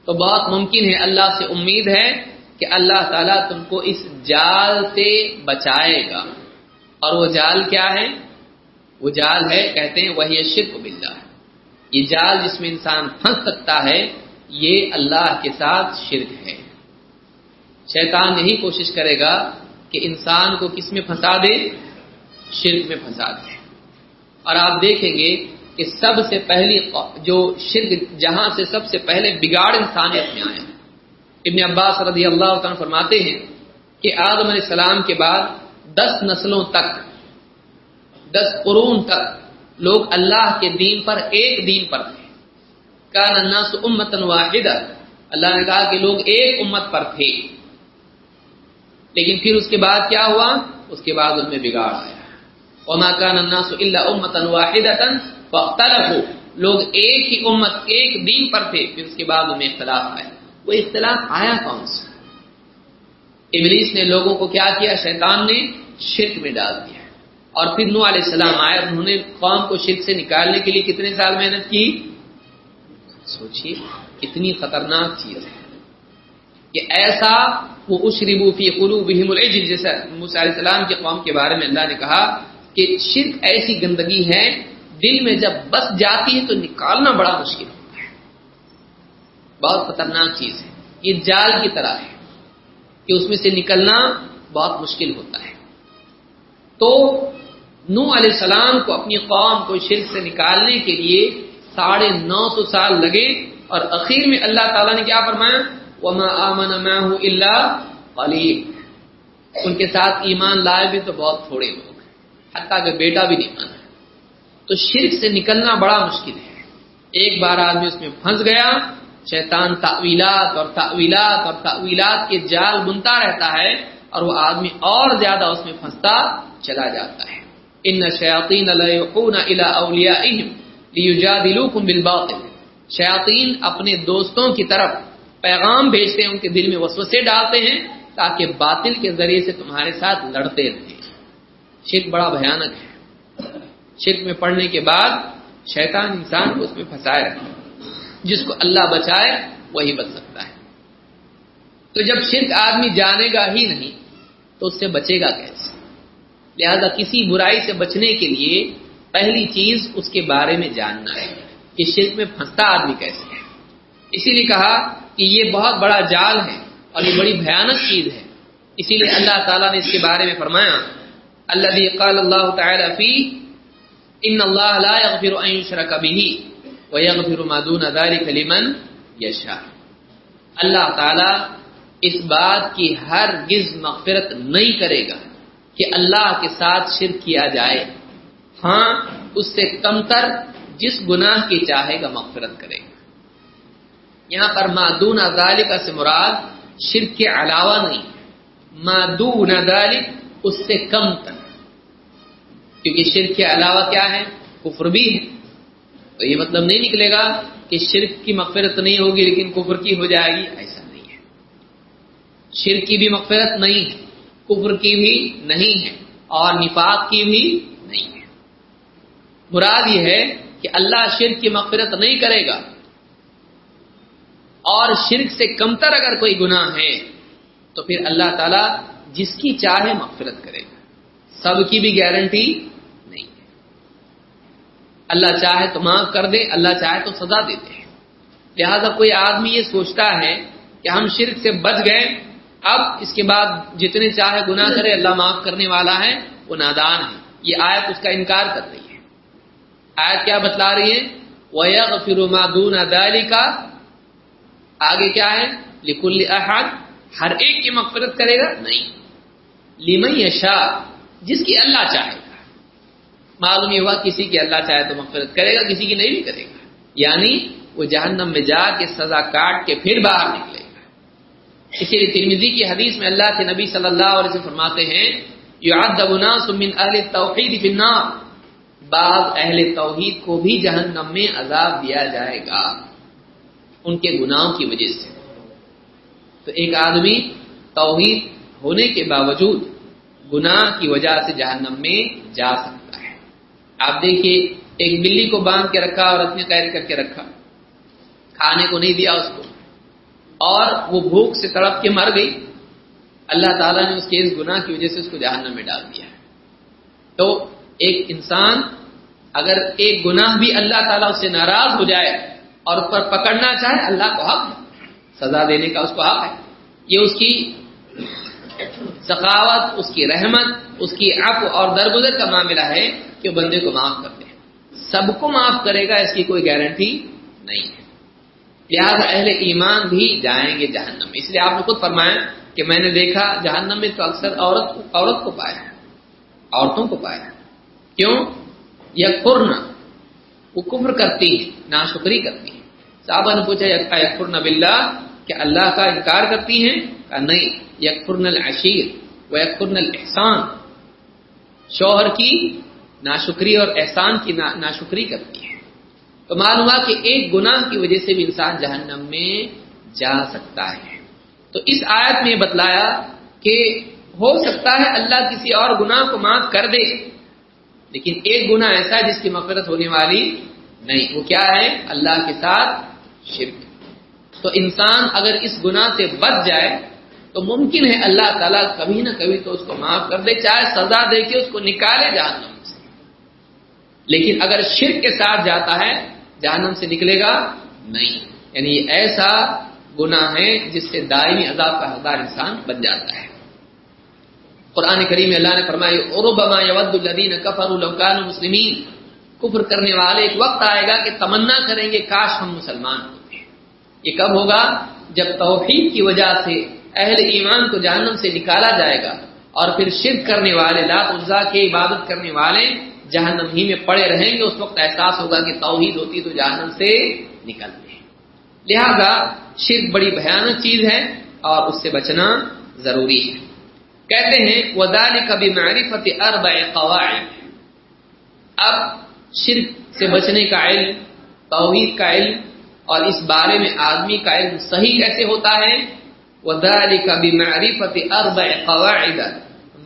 تو بہت ممکن ہے اللہ سے امید ہے کہ اللہ تعالیٰ تم کو اس جال سے بچائے گا۔ اور وہ جال کیا ہے؟ وہ جال ہے، کہتے ہیں، وہی شرک باللہ۔ یہ جال جس میں انسان پھنس سکتا ہے، یہ اللہ کے ساتھ شرک ہے۔ شیطان یہی کوشش کرے گا کہ انسان کو کس میں پھنسا دے؟ شرک میں پھنسا دے۔ اور آپ دیکھیں گے کہ سب سے پہلی جو شرک جہاں سے سب سے پہلے بگاڑ انسانیت میں۔ آئے ابن عباس رضی اللہ تعالیٰ فرماتے ہیں کہ آدم علیہ السلام کے بعد دس نسلوں تک، دس قرون تک لوگ اللہ کے دین پر ایک دین پر تھے۔ کان الناس امتا واحدہ۔ اللہ نے کہا کہ لوگ ایک امت پر تھے۔ لیکن پھر اس کے بعد کیا ہوا؟ اس کے بعد ان میں بگاڑ آیا۔ وما كان الناس الا امتا واحدہ فاختلفوا۔ لوگ ایک ہی امت ایک دین پر تھے، پھر اس کے بعد ان میں اختلاف آیا۔ وہ اختلاف آیا کون سا؟ ابلیس نے لوگوں کو کیا کیا؟ شیطان نے شرک میں ڈال دیا۔ اور پھر نو علیہ السلام آئے، انہوں نے قوم کو شرک سے نکالنے کے لیے کتنے سال محنت کی؟ سوچیے، کتنی خطرناک چیز ہے۔ کہ ایسا وہ اشربو فی قلوبہم العجل، جیسا علیہ السلام کے قوم کے بارے میں اللہ نے کہا کہ شرک ایسی گندگی ہے دل میں جب بس جاتی ہے تو نکالنا بڑا مشکل ہوتا ہے۔ بہت خطرناک چیز ہے۔ یہ جال کی طرح ہے کہ اس میں سے نکلنا بہت مشکل ہوتا ہے۔ تو نو علیہ السلام کو اپنی قوم کو شرک سے نکالنے کے لیے ساڑھے نو سو سال لگے اور اخیر میں اللہ تعالیٰ نے کیا فرمایا؟ وما آمن معه الا قلیل ان کے ساتھ ایمان لائے بھی تو بہت تھوڑے لوگ حتیٰ کہ بیٹا بھی نہیں مانا۔ تو شرک سے نکلنا بڑا مشکل ہے۔ ایک بار آدمی اس میں پھنس گیا، شیطان تعویلات اور تعویلات اور تعویلات کے جال بنتا رہتا ہے اور وہ آدمی اور زیادہ اس میں پھنستا چلا جاتا ہے۔ ان شیاطین بالباطل۔ شیاطین اپنے دوستوں کی طرف پیغام بھیجتے ہیں، ان کے دل میں وسوسے ڈالتے ہیں تاکہ باطل کے ذریعے سے تمہارے ساتھ لڑتے رہیں۔ شرک بڑا بھیانک ہے۔ شرک میں پڑھنے کے بعد شیطان انسان کو اس میں پھنسائے رکھے جس کو اللہ بچائے، وہی بچ سکتا ہے۔ تو جب شرک آدمی جانے گا ہی نہیں، تو اس سے بچے گا کیسے؟ لہذا کسی برائی سے بچنے کے لیے پہلی چیز اس کے بارے میں جاننا ہے کہ شرک میں پھنستا آدمی کیسے ہے۔ اسی لیے کہا کہ یہ بہت بڑا جال ہے اور یہ بڑی بھیانک چیز ہے۔ اسی لیے اللہ تعالیٰ نے اس کے بارے میں فرمایا اللہ قال اللہ تعالی فی ان اللہ لا يغفر ان يشرك به ويغفر ما دون ذلك لمن يشاء۔ اللہ تعالی اس بات کی ہر گز مغفرت نہیں کرے گا کہ اللہ کے ساتھ شرک کیا جائے۔ ہاں اس سے کم تر جس گناہ کی چاہے گا مغفرت کرے گا۔ یہاں پر مادون ذالک سے مراد شرک کے علاوہ نہیں۔ مادون ذالک اس سے کم تر۔ کیونکہ شرک کے علاوہ کیا ہے؟ کفر بھی ہے۔ تو یہ مطلب نہیں نکلے گا کہ شرک کی مغفرت نہیں ہوگی لیکن کفر کی ہو جائے گی، ایسا نہیں ہے۔ شرک کی بھی مغفرت نہیں ہے، کفر کی بھی نہیں ہے، اور نفاق کی بھی نہیں ہے۔ مراد یہ ہے کہ اللہ شرک کی مغفرت نہیں کرے گا۔ اور شرک سے کمتر اگر کوئی گناہ ہے، تو پھر اللہ تعالی جس کی چاہے مغفرت کرے گا۔ سب کی بھی گارنٹی اللہ چاہے تو معاف کر دے، اللہ چاہے تو سزا دیتے ہیں لہذا کوئی آدمی یہ سوچتا ہے کہ ہم شرک سے بچ گئے، اب اس کے بعد جتنے چاہے گناہ کرے، اللہ معاف کرنے والا ہے، وہ نادان ہے۔ یہ آیت اس کا انکار کر رہی ہے۔ آیت کیا بتلا رہی ہے؟ وَيَغْفِرُ مَا دُونَ ذَلِكَ۔ آگے کیا ہے؟ لِكُلِّ أَحَدْ۔ ہر ایک کی مغفرت کرے گا؟ نہیں۔ لِمَنْ يَشَاء جس کی اللہ چاہے۔ گا معلوم یہ ہوا کسی کی اللہ چاہے تو مغفرت کرے گا، کسی کی نہیں بھی کرے گا۔ یعنی وہ جہنم میں جا کے سزا کاٹ کے پھر باہر نکلے گا۔ اسی لیے ترمیزی کی حدیث میں اللہ کے نبی صلی اللہ علیہ وسلم فرماتے ہیں يُعَذَّبُ نَاسٌ مِّنْ بعض اہل توحید کو بھی جہنم میں عذاب دیا جائے گا۔ ان کے گناہوں کی وجہ سے۔ تو ایک آدمی توحید ہونے کے باوجود گناہ کی وجہ سے جہنم میں جا سکتا ہے۔ آپ دیکھیے، ایک بلی کو باندھ کے رکھا اور اپنے قید کر کے رکھا۔ کھانے کو نہیں دیا اس کو۔ اور وہ بھوک سے تڑپ کے مر گئی۔ اللہ تعالیٰ نے اس کے اس گناہ کی وجہ سے اس کو جہنم میں ڈال دیا ہے۔ تو ایک انسان اگر ایک گناہ بھی اللہ تعالیٰ اس سے ناراض ہو جائے اور اس پر پکڑنا چاہے، اللہ کو حق ہے۔ سزا دینے کا اس کو حق ہے۔ یہ اس کی سخاوت، اس کی رحمت، اس کی عفو اور درگزر کا معاملہ ہے۔ کہ بندے کو معاف کر دے۔ سب کو معاف کرے گا، اس کی کوئی گارنٹی نہیں ہے۔ لہذا اہل ایمان بھی جائیں گے جہنم اس لیے آپ نے خود فرمایا کہ میں نے دیکھا جہنم میں تو اکثر عورت عورت کو پایا عورتوں کو پایا کیوں؟ یکفرن وہ کفر کرتی ہیں، ناشکری کرتی ہیں۔ صحابہ نے پوچھا یکفرن باللہ؟ کہ اللہ کا انکار کرتی ہیں؟ کہ نہیں، یکفرن العشیر و یکفرن الاحسان۔ شوہر کی ناشکری اور احسان کی ناشکری کرتی ہیں تو معلوم ہوا کہ ایک گناہ کی وجہ سے بھی انسان جہنم میں جا سکتا ہے۔ تو اس آیت میں بتلایا کہ ہو سکتا ہے اللہ کسی اور گناہ کو معاف کر دے، لیکن ایک گناہ ایسا ہے جس کی مفرت ہونے والی نہیں۔ وہ کیا ہے؟ اللہ کے ساتھ شرک۔ تو انسان اگر اس گناہ سے بچ جائے، تو ممکن ہے اللہ تعالیٰ کبھی نہ کبھی تو اس کو معاف کر دے، چاہے سزا دے کے اس کو نکالے جہنم۔ لیکن اگر شرک کے ساتھ جاتا ہے، جہنم سے نکلے گا نہیں۔ یعنی یہ ایسا گناہ ہے جس سے دائمی عذاب کا حقدار انسان بن جاتا ہے۔ قرآن کریم اللہ نے فرمایا اوربما یود الذین کفروا مسلمین کفر کرنے والے ایک وقت آئے گا کہ تمنا کریں گے، کاش ہم مسلمان ہوتے۔ یہ کب ہوگا؟ جب توحید کی وجہ سے اہل ایمان کو جہنم سے نکالا جائے گا اور پھر شرک کرنے والے لات عزا کی عبادت کرنے والے جہنم ہی میں پڑے رہیں گے، اس وقت احساس ہوگا کہ توحید ہوتی تو جہنم سے نکلتے ہیں لہذا شرک بڑی بھیانک چیز ہے اور اس سے بچنا ضروری ہے۔ کہتے ہیں ودال کبھی معرفت ارب قواعد۔ اب شرک سے بچنے کا علم، توحید کا علم اور اس بارے میں آدمی کا علم صحیح کیسے ہوتا ہے؟ ودال کبھی معرفت ارب قواعد۔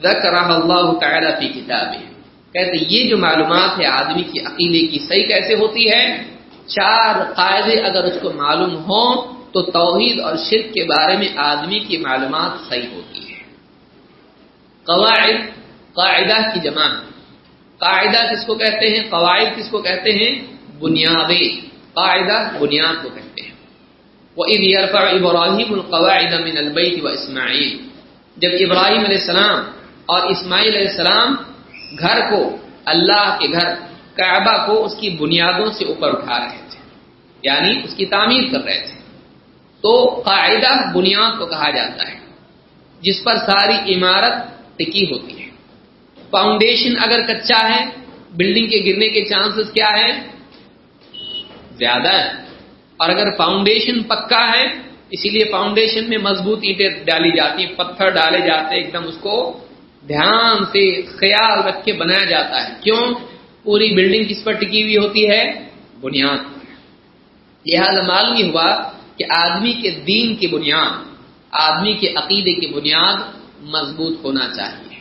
ذکرها اللہ تعالی فی کتابه کہتے یہ جو معلومات ہے آدمی کی عقیدے کی صحیح کیسے ہوتی ہے؟ چار قاعدے اگر اس کو معلوم ہوں تو توحید اور شرک کے بارے میں آدمی کی معلومات صحیح ہوتی ہے۔ قواعد، قاعدہ کی جمع قاعدہ کس کو کہتے ہیں؟ قواعد کس کو کہتے ہیں؟ بنیادیں قاعدہ بنیاد کو کہتے ہیں۔ وہ عید یارفا ابراہیم القواعد من البیت و اسماعیل جب ابراہیم علیہ السلام اور اسماعیل علیہ السلام گھر کو اللہ کے گھر کعبہ کو اس کی بنیادوں سے اوپر اٹھا رہے تھے یعنی اس کی تعمیر کر رہے تھے۔ تو قاعدہ بنیاد کو کہا جاتا ہے، جس پر ساری عمارت ٹکی ہوتی ہے۔ فاؤنڈیشن اگر کچا ہے بلڈنگ کے گرنے کے چانسز کیا ہے زیادہ ہے اور اگر فاؤنڈیشن پکا ہے، اسی لیے فاؤنڈیشن میں مضبوط اینٹیں ڈالی جاتی ہیں، پتھر ڈالے جاتے ہیں، ایک دم اس کو دھیان سے خیال رکھ کے بنایا جاتا ہے۔ کیوں؟ پوری بلڈنگ کس پر ٹکی ہوئی ہوتی ہے، بنیاد لہذا معلوم یہ ہوا کہ آدمی کے دین کی بنیاد، آدمی کے عقیدے کی بنیاد مضبوط ہونا چاہیے۔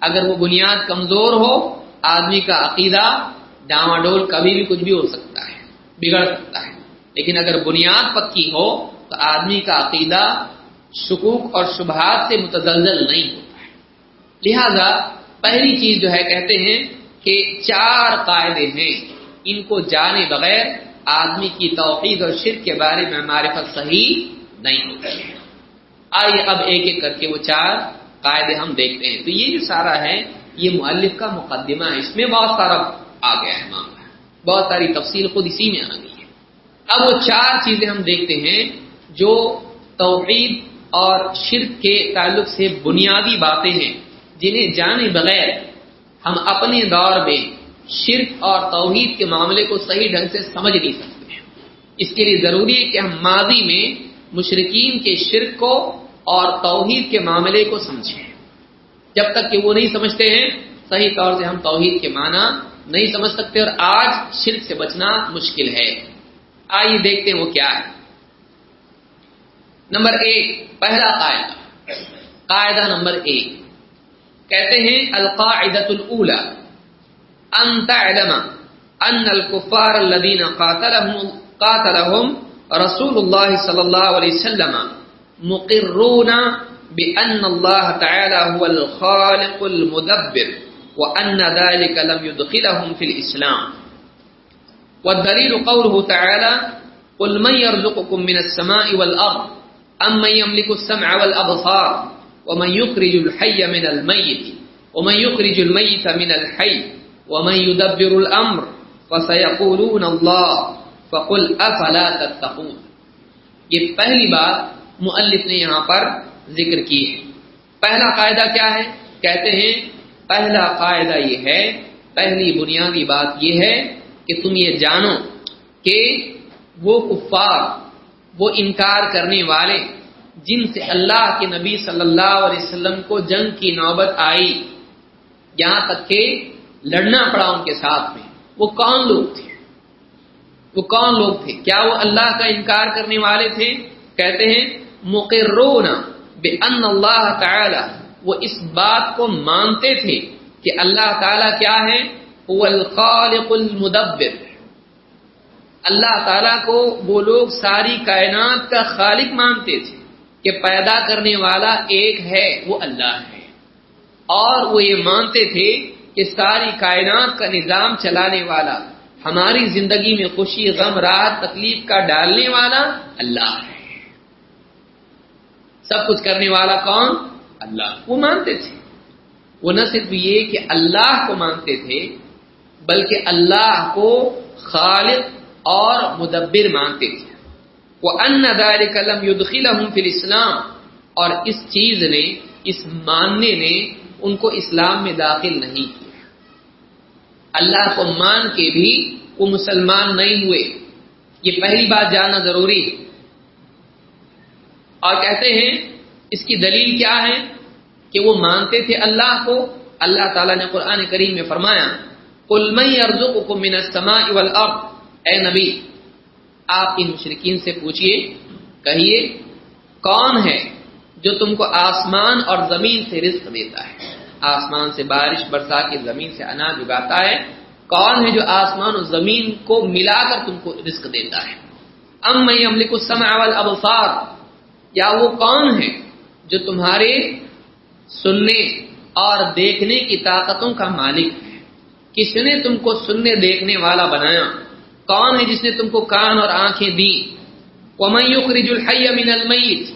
اگر وہ بنیاد کمزور ہو، آدمی کا عقیدہ ڈاواڈول کبھی بھی کچھ بھی ہو سکتا ہے، بگڑ سکتا ہے۔ لیکن اگر بنیاد پکی ہو، تو آدمی کا عقیدہ شکوک اور شبہات سے متزلزل نہیں ہوتا۔ لہذا پہلی چیز جو ہے کہتے ہیں کہ چار قاعدے ہیں۔ ان کو جانے بغیر آدمی کی توحید اور شرک کے بارے میں معرفت صحیح نہیں ہوتی۔ ہے آئیے اب ایک ایک کر کے وہ چار قاعدے ہم دیکھتے ہیں۔ تو یہ جو سارا ہے، یہ مؤلف کا مقدمہ ہے۔ اس میں بہت سارا آ گیا ہے معاملہ۔ بہت ساری تفصیل خود اسی میں آ گئی ہے۔ اب وہ چار چیزیں ہم دیکھتے ہیں جو توحید اور شرک کے تعلق سے بنیادی باتیں ہیں۔ جنہیں جانے بغیر ہم اپنے دور میں شرک اور توحید کے معاملے کو صحیح ڈھنگ سے سمجھ نہیں سکتے اس کے لیے ضروری ہے کہ ہم ماضی میں مشرقین کے شرک کو اور توحید کے معاملے کو سمجھیں۔ جب تک کہ وہ نہیں سمجھتے ہیں، صحیح طور سے ہم توحید کے معنی نہیں سمجھ سکتے اور آج شرک سے بچنا مشکل ہے۔ آئیے دیکھتے ہیں وہ کیا ہے۔ نمبر ایک، پہلا قاعدہ۔ قاعدہ نمبر ایک۔ کہتے ہیں القاعدۃ الاولى ان تعلم ان الكفار الذين قاتلهم قاتلهم رسول الله صلى الله عليه وسلم مقرون بان الله تعالى هو الخالق المدبر وان ذلك لم يدخلهم في الاسلام. والدليل قوله تعالى قل من يرزقكم من السماء والارض، ام من يملك السمع والابصار؟ ومن يخرج الحي من الميت، ومن يخرج الميت من الحي، ومن يدبر الامر فسيقولون الله، فقل افلا تتقون۔ یہ پہلی بات مؤلف نے یہاں پر ذکر کی ہے۔ پہلا قاعدہ کیا ہے؟ کہتے ہیں، پہلا قاعدہ یہ ہے، پہلی بنیادی بات یہ ہے کہ تم یہ جانو کہ وہ کفار، وہ انکار کرنے والے جن سے اللہ کے نبی صلی اللہ علیہ وسلم کو جنگ کی نوبت آئی، یہاں تک کہ لڑنا پڑا ان کے ساتھ میں۔ وہ کون لوگ تھے؟ وہ کون لوگ تھے؟ کیا وہ اللہ کا انکار کرنے والے تھے؟ کہتے ہیں، مقرون بے ان اللہ تعالی۔ وہ اس بات کو مانتے تھے کہ اللہ تعالی کیا ہے؟ وہ الخالق المدبر۔ اللہ تعالی کو وہ لوگ ساری کائنات کا خالق مانتے تھے۔ کہ پیدا کرنے والا ایک ہے، وہ اللہ ہے۔ اور وہ یہ مانتے تھے کہ ساری کائنات کا نظام چلانے والا، ہماری زندگی میں خوشی، غم، راحت، تکلیف کا ڈالنے والا اللہ ہے۔ سب کچھ کرنے والا کون؟ اللہ۔ وہ مانتے تھے۔ وہ نہ صرف یہ کہ اللہ کو مانتے تھے، بلکہ اللہ کو خالق اور مدبر مانتے تھے۔ وہ ان دائر قلم یدخلہم فی الاسلام اور اس چیز نے، اس ماننے نے ان کو اسلام میں داخل نہیں کیا۔ اللہ کو مان کے بھی وہ مسلمان نہیں ہوئے۔ یہ پہلی بات جاننا ضروری ہے۔ اور کہتے ہیں، اس کی دلیل کیا ہے؟ کہ وہ مانتے تھے اللہ کو۔ اللہ تعالیٰ نے قرآن کریم میں فرمایا، قل من من السماء والارض اے نبی آپ ان مشرقین سے پوچھئے کہیے کون ہے جو تم کو آسمان اور زمین سے رزق دیتا ہے؟ آسمان سے بارش، برسا کے زمین سے اناج اگاتا ہے۔ کون ہے جو آسمان اور زمین کو ملا کر تم کو رزق دیتا ہے؟ ام میں املک السمع والابصار، یا وہ کون ہے جو تمہارے سننے اور دیکھنے کی طاقتوں کا مالک ہے؟ کس نے تم کو سننے دیکھنے والا بنایا؟ کون ہے جس نے تم کو کان اور آنکھیں دی۔ ومن يخرج الحي من الميت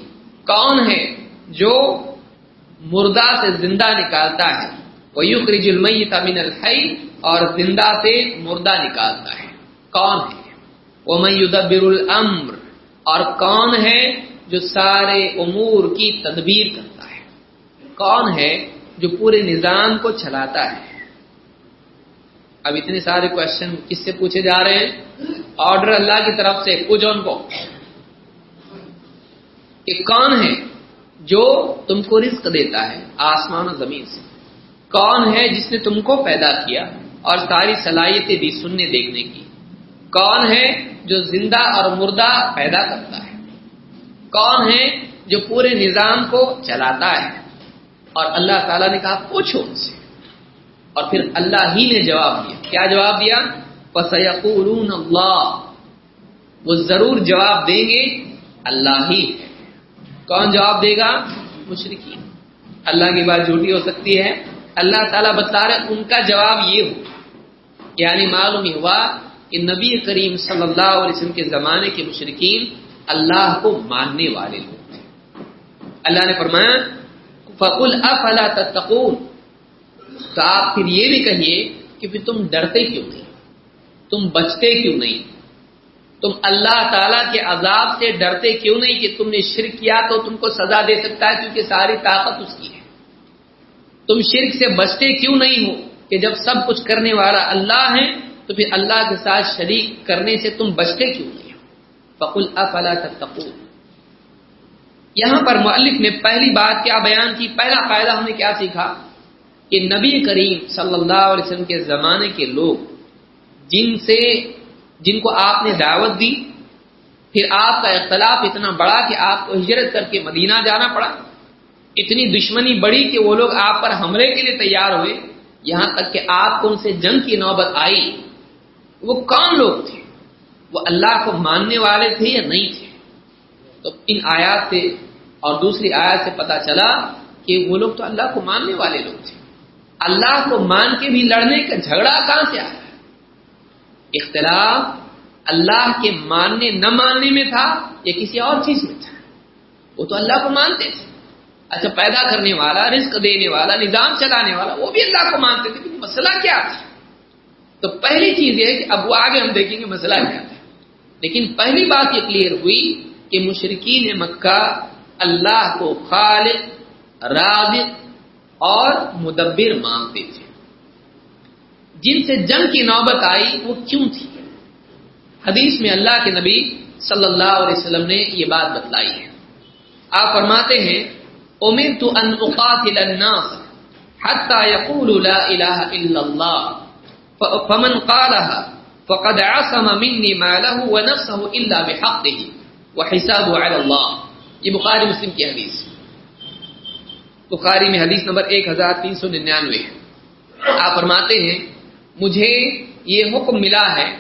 کون ہے جو مردہ سے زندہ نکالتا ہے۔ وہ یخرج المیت من الحی اور زندہ سے مردہ نکالتا ہے۔ کون ہے؟ وہ میدبر الامر اور کون ہے جو سارے امور کی تدبیر کرتا ہے۔ کون ہے جو پورے نظام کو چلاتا ہے؟ اب اتنے سارے کوشچن کس سے پوچھے جا رہے ہیں؟ آرڈر اللہ کی طرف سے پوچھ ان کو۔ کہ کون ہے جو تم کو رزق دیتا ہے آسمان و زمین سے؟ کون ہے جس نے تم کو پیدا کیا اور ساری صلاحیتیں دی سننے دیکھنے کی؟ کون ہے جو زندہ اور مردہ پیدا کرتا ہے؟ کون ہے جو پورے نظام کو چلاتا ہے؟ اور اللہ تعالی نے کہا، پوچھو ان سے۔ اور پھر اللہ ہی نے جواب دیا۔ کیا جواب دیا؟ فَسَيَقُولُونَ اللہ وہ ضرور جواب دیں گے اللہ ہی۔ کون جواب دے گا؟ مشرقین اللہ کی بات جھوٹی ہو سکتی ہے۔ اللہ تعالیٰ بتا رہے ان کا جواب یہ ہو۔ یعنی معلوم ہی ہوا کہ نبی کریم صلی اللہ علیہ وسلم کے زمانے کے مشرقین اللہ کو ماننے والے لوگ اللہ نے فرمایا، فقل افلا تتقون؟ تو آپ پھر یہ بھی کہیے کہ پھر تم ڈرتے کیوں نہیں؟ تم بچتے کیوں نہیں؟ تم اللہ تعالی کے عذاب سے ڈرتے کیوں نہیں کہ تم نے شرک کیا تو تم کو سزا دے سکتا ہے کیونکہ ساری طاقت اس کی ہے؟ تم شرک سے بچتے کیوں نہیں ہو کہ جب سب کچھ کرنے والا اللہ ہے تو پھر اللہ کے ساتھ شریک کرنے سے تم بچتے کیوں نہیں ہو؟ فقل افلا تتقون۔ یہاں پر مؤلف نے پہلی بات کیا بیان کی؟ پہلا فائدہ ہم نے کیا سیکھا؟ کہ نبی کریم صلی اللہ علیہ وسلم کے زمانے کے لوگ جن سے جن کو آپ نے دعوت دی، پھر آپ کا اختلاف اتنا بڑا کہ آپ کو ہجرت کر کے مدینہ جانا پڑا۔ اتنی دشمنی بڑی کہ وہ لوگ آپ پر حملے کے لیے تیار ہوئے۔ یہاں تک کہ آپ کو ان سے جنگ کی نوبت آئی۔ وہ کون لوگ تھے؟ وہ اللہ کو ماننے والے تھے یا نہیں تھے؟ تو ان آیات سے اور دوسری آیات سے پتا چلا کہ وہ لوگ تو اللہ کو ماننے والے لوگ تھے۔ اللہ کو مان کے بھی لڑنے کا جھگڑا کہاں سے آیا؟ اختلاف اللہ کے ماننے، نہ ماننے میں تھا یا کسی اور چیز میں تھا۔ وہ تو اللہ کو مانتے تھے۔ اچھا پیدا کرنے والا، رزق دینے والا، نظام چلانے والا، وہ بھی اللہ کو مانتے تھے۔ کہ مسئلہ کیا تھا؟ تو پہلی چیز یہ ہے کہ اب وہ آگے ہم دیکھیں گے مسئلہ کیا تھا۔ لیکن پہلی بات یہ کلیئر ہوئی کہ مشرقین مکہ اللہ کو خالق، رازق اور مدبر مانتے تھے۔ جن سے جنگ کی نوبت آئی، وہ کیوں تھی؟ حدیث میں اللہ کے نبی صلی اللہ علیہ وسلم نے یہ بات بتلائی ہے۔ آپ فرماتے ہیں امرت ان اقاتل الناس حتى يقولوا لا اله الا الله، فمن قالها فقد عصم مني ماله ونفسه الا بحقه وحسابه على الله. یہ بخاری مسلم کی حدیث۔ ہے بخاری میں حدیث نمبر 1399 ہے۔ آپ فرماتے ہیں، مجھے یہ حکم ملا ہے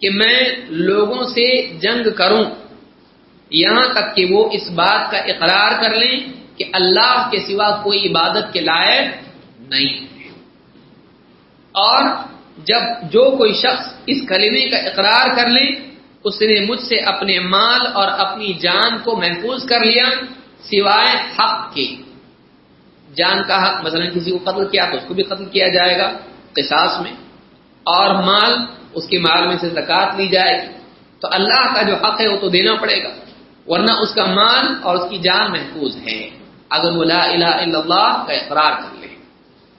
کہ میں لوگوں سے جنگ کروں۔ یہاں تک کہ وہ اس بات کا اقرار کر لیں کہ اللہ کے سوا کوئی عبادت کے لائق نہیں۔ اور جب جو کوئی شخص اس کلمے کا اقرار کر لے اس نے مجھ سے اپنے مال اور اپنی جان کو محفوظ کر لیا، سوائے حق کے۔ جان کا حق، مثلا کسی کو قتل کیا تو اس کو بھی قتل کیا جائے گا قصاص میں، اور مال، اس کے مال میں سے زکات لی جائے گی۔ تو اللہ کا جو حق ہے وہ تو دینا پڑے گا، ورنہ اس کا مال اور اس کی جان محفوظ ہے۔ اگر وہ لا الہ الا اللہ کا اقرار کر لے،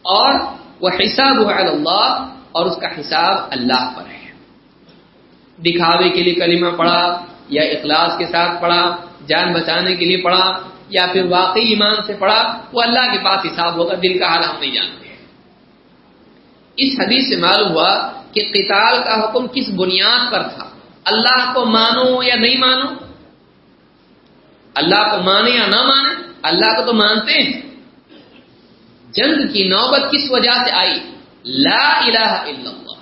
اور وہ حساب اللہ اور اس کا حساب اللہ پر ہے۔ دکھاوے کے لیے کلمہ پڑھا یا اخلاص کے ساتھ پڑھا، جان بچانے کے لیے پڑھا، یا پھر واقعی ایمان سے پڑھا، وہ اللہ کے پاس حساب ہوگا، دل کا حال ہم نہیں جانتے اس حدیث سے معلوم ہوا کہ قتال کا حکم کس بنیاد پر تھا؟ اللہ کو مانو یا نہیں مانو؟ اللہ کو مانے یا نہ مانے؟ اللہ کو تو مانتے ہیں۔ جنگ کی نوبت کس وجہ سے آئی؟ لا الہ الا اللہ۔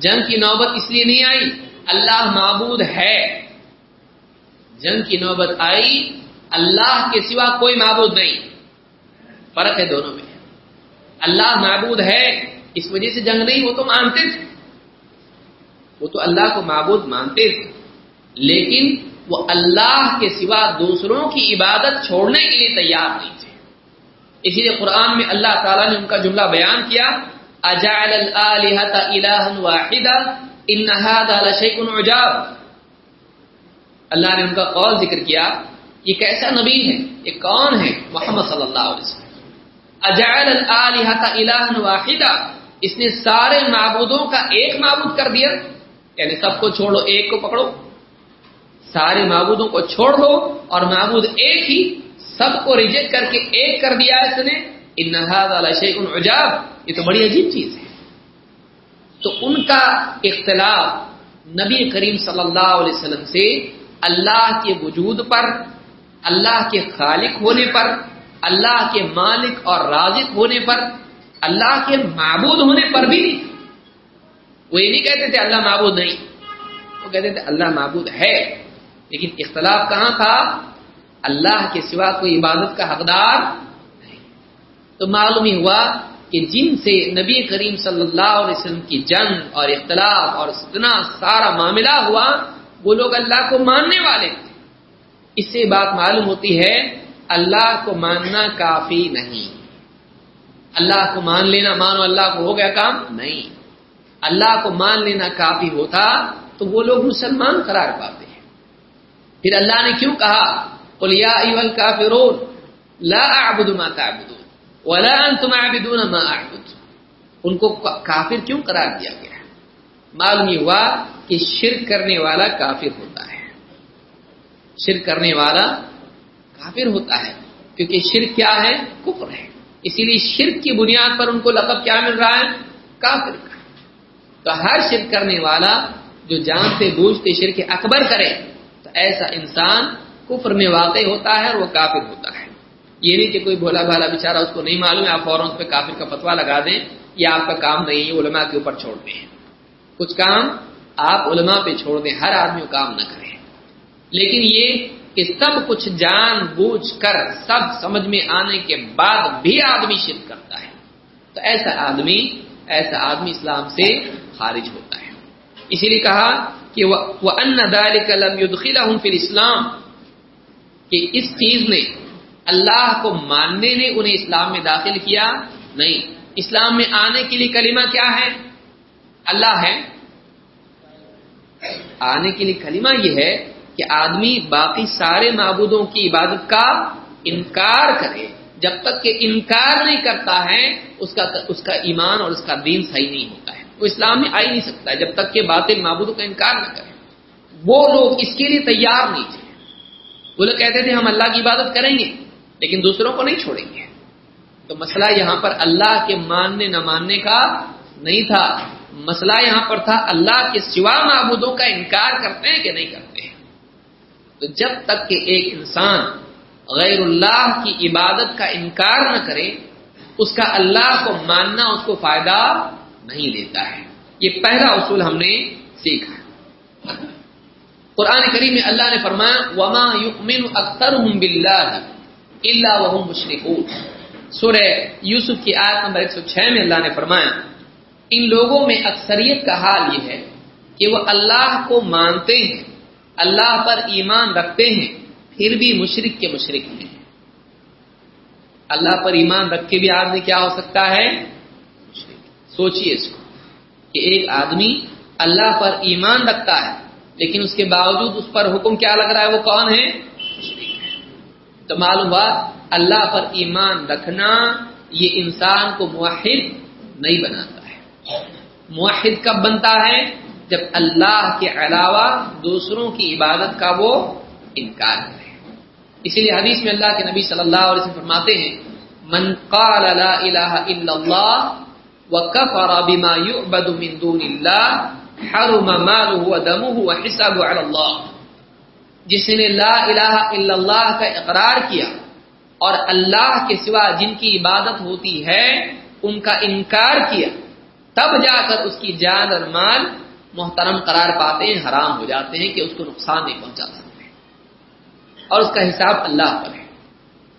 جنگ کی نوبت اس لیے نہیں آئی اللہ معبود ہے۔ جنگ کی نوبت آئی، اللہ کے سوا کوئی معبود نہیں۔ فرق ہے دونوں میں۔ اللہ معبود ہے، اس وجہ سے جنگ نہیں، وہ تو مانتے تھے۔ وہ تو اللہ کو معبود مانتے تھے۔ لیکن وہ اللہ کے سوا دوسروں کی عبادت چھوڑنے کے لیے تیار نہیں تھے۔ اسی لیے قرآن میں اللہ تعالیٰ نے ان کا جملہ بیان کیا، اجعل عجاب۔ اللہ نے ان کا قول ذکر کیا یہ کیسا نبی ہے؟ یہ کون ہے؟ محمد صلی اللہ علیہ وسلم۔ اجعل الہ واحدہ اس نے سارے معبودوں کا ایک معبود کر دیا۔ یعنی سب کو چھوڑو، ایک کو پکڑو۔ سارے معبودوں کو چھوڑ دو اور معبود ایک ہی سب کو ریجیکٹ کر کے ایک کر دیا اس نے۔ عجاب۔ یہ تو بڑی عجیب چیز ہے۔ تو ان کا اختلاف نبی کریم صلی اللہ علیہ وسلم سے اللہ کے وجود پر، اللہ کے خالق ہونے پر، اللہ کے مالک اور رازق ہونے پر، اللہ کے معبود ہونے پر بھی وہ یہ نہیں کہتے تھے اللہ معبود نہیں، وہ کہتے تھے اللہ معبود ہے۔ لیکن اختلاف کہاں تھا؟ اللہ کے سوا کوئی عبادت کا حقدار نہیں۔ تو معلوم ہی ہوا کہ جن سے نبی کریم صلی اللہ علیہ وسلم کی جنگ اور اختلاف اور اتنا سارا معاملہ ہوا، وہ لوگ اللہ کو ماننے والے تھے۔ اس سے بات معلوم ہوتی ہے، اللہ کو ماننا کافی نہیں۔ اللہ کو مان لینا، مانو، اللہ کو ہو گیا کام نہیں۔ اللہ کو مان لینا کافی ہوتا تو وہ لوگ مسلمان قرار پاتے ہیں۔ پھر اللہ نے کیوں کہا؟ لا اعبد ما تعبدون۔ ولا انتم عابدون ما اعبد ان کو کافر کیوں قرار دیا گیا معلوم یہ ہوا کہ شرک کرنے والا کافر ہوتا ہے۔ شرک کرنے والا کافر ہوتا ہے۔ کیونکہ شرک کیا ہے؟ کفر ہے۔ اسی لیے شرک کی بنیاد پر ان کو لقب کیا مل رہا ہے؟ کافر کا۔ تو ہر شرک کرنے والا جو جانتے بوجھتے شرک اکبر کرے، تو ایسا انسان کفر میں واقع ہوتا ہے اور وہ کافر ہوتا ہے۔ یہ نہیں کہ کوئی بولا بھالا بےچارا اس کو نہیں معلوم ہے، آپ فوراً اس پہ کافر کا فتوا لگا دیں یہ آپ کا کام نہیں ہے علماء کے اوپر چھوڑ دیں۔ کچھ کام آپ علماء پہ چھوڑ دیں، ہر آدمی کام نہ کرے۔ لیکن یہ کہ سب کچھ جان بوجھ کر، سب سمجھ میں آنے کے بعد بھی آدمی شرک کرتا ہے۔ تو ایسا آدمی ایسا آدمی اسلام سے خارج ہوتا ہے۔ اسی لیے کہا کہ وہ ان دال پھر اسلام کہ اس چیز نے اللہ کو ماننے نے انہیں اسلام میں داخل کیا نہیں۔ اسلام میں آنے کے لیے کلمہ کیا ہے؟ اللہ ہے۔ آنے کے لیے کلمہ یہ ہے کہ آدمی باقی سارے معبودوں کی عبادت کا انکار کرے۔ جب تک کہ انکار نہیں کرتا ہے، اس کا اس کا ایمان اور اس کا دین صحیح نہیں ہوتا ہے۔ وہ اسلام میں آ ہی نہیں سکتا ہے جب تک کہ باطل معبودوں کا انکار نہ کرے۔ وہ لوگ اس کے لیے تیار نہیں تھے۔ وہ لوگ کہتے تھے ہم اللہ کی عبادت کریں گے۔ لیکن دوسروں کو نہیں چھوڑیں گے۔ تو مسئلہ یہاں پر اللہ کے ماننے نہ ماننے کا نہیں تھا۔ مسئلہ یہاں پر تھا اللہ کے سوا معبودوں کا انکار کرتے ہیں کہ نہیں کرتے ہیں۔ تو جب تک کہ ایک انسان غیر اللہ کی عبادت کا انکار نہ کرے، اس کا اللہ کو ماننا، اس کو فائدہ نہیں دیتا ہے۔ یہ پہلا اصول ہم نے سیکھا قرآن کریم میں اللہ نے فرمایا، وما يؤمن اکثرهم بالله الا وهم مشركون سورہ یوسف کی آیت نمبر 106 میں اللہ نے فرمایا، ان لوگوں میں اکثریت کا حال یہ ہے کہ وہ اللہ کو مانتے ہیں، اللہ پر ایمان رکھتے ہیں، پھر بھی مشرق کے مشرق ہیں۔ اللہ پر ایمان رکھ کے بھی آدمی کیا ہو سکتا ہے؟ سوچئے اس کو کہ ایک آدمی اللہ پر ایمان رکھتا ہے، لیکن اس کے باوجود اس پر حکم کیا لگ رہا ہے؟ وہ کون ہے؟ تو معلوم بات اللہ پر ایمان رکھنا یہ انسان کو موحد نہیں بناتا ہے۔ موحد کب بنتا ہے؟ جب اللہ کے علاوہ دوسروں کی عبادت کا وہ انکار کرے۔ اسی لیے حدیث میں اللہ کے نبی صلی اللہ علیہ وسلم فرماتے ہیں، من قال لا الہ الا اللہ وکفر بما يعبد من دون اللہ، حرم ماله ودمه وحسابه على اللہ۔ جس نے لا الہ الا اللہ کا اقرار کیا اور اللہ کے سوا جن کی عبادت ہوتی ہے، ان کا انکار کیا، تب جا کر اس کی جان اور مال محترم قرار پاتے ہیں، حرام ہو جاتے ہیں کہ اس کو نقصان نہیں پہنچا سکتے۔ اور اس کا حساب اللہ پر ہے۔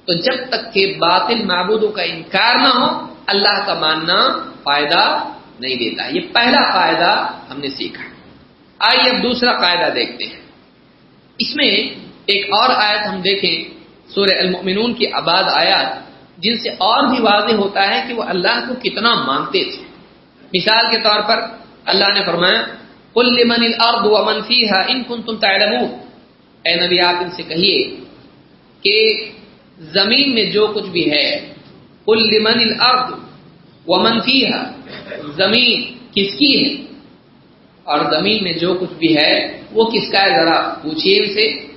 تو جب تک کہ باطل معبودوں کا انکار نہ ہو، اللہ کا ماننا فائدہ نہیں دیتا۔ یہ پہلا قاعدہ ہم نے سیکھا۔ آئیے اب دوسرا قاعدہ دیکھتے ہیں۔ اس میں ایک اور آیت ہم دیکھیں، سورہ المؤمنون کی آباد آیات، جن سے اور بھی واضح ہوتا ہے کہ وہ اللہ کو کتنا مانتے تھے۔ مثال کے طور پر اللہ نے فرمایا کل لمن الارض ومن فيها ان كنتم تعلمون۔ اے نبی، آپ ان سے کہیے کہ زمین میں جو کچھ بھی ہے کل لمن الارض ومن فيها زمین کس کی ہے؟ اور زمین میں جو کچھ بھی ہے وہ کس کا ہے ذرا پوچھیے ان سے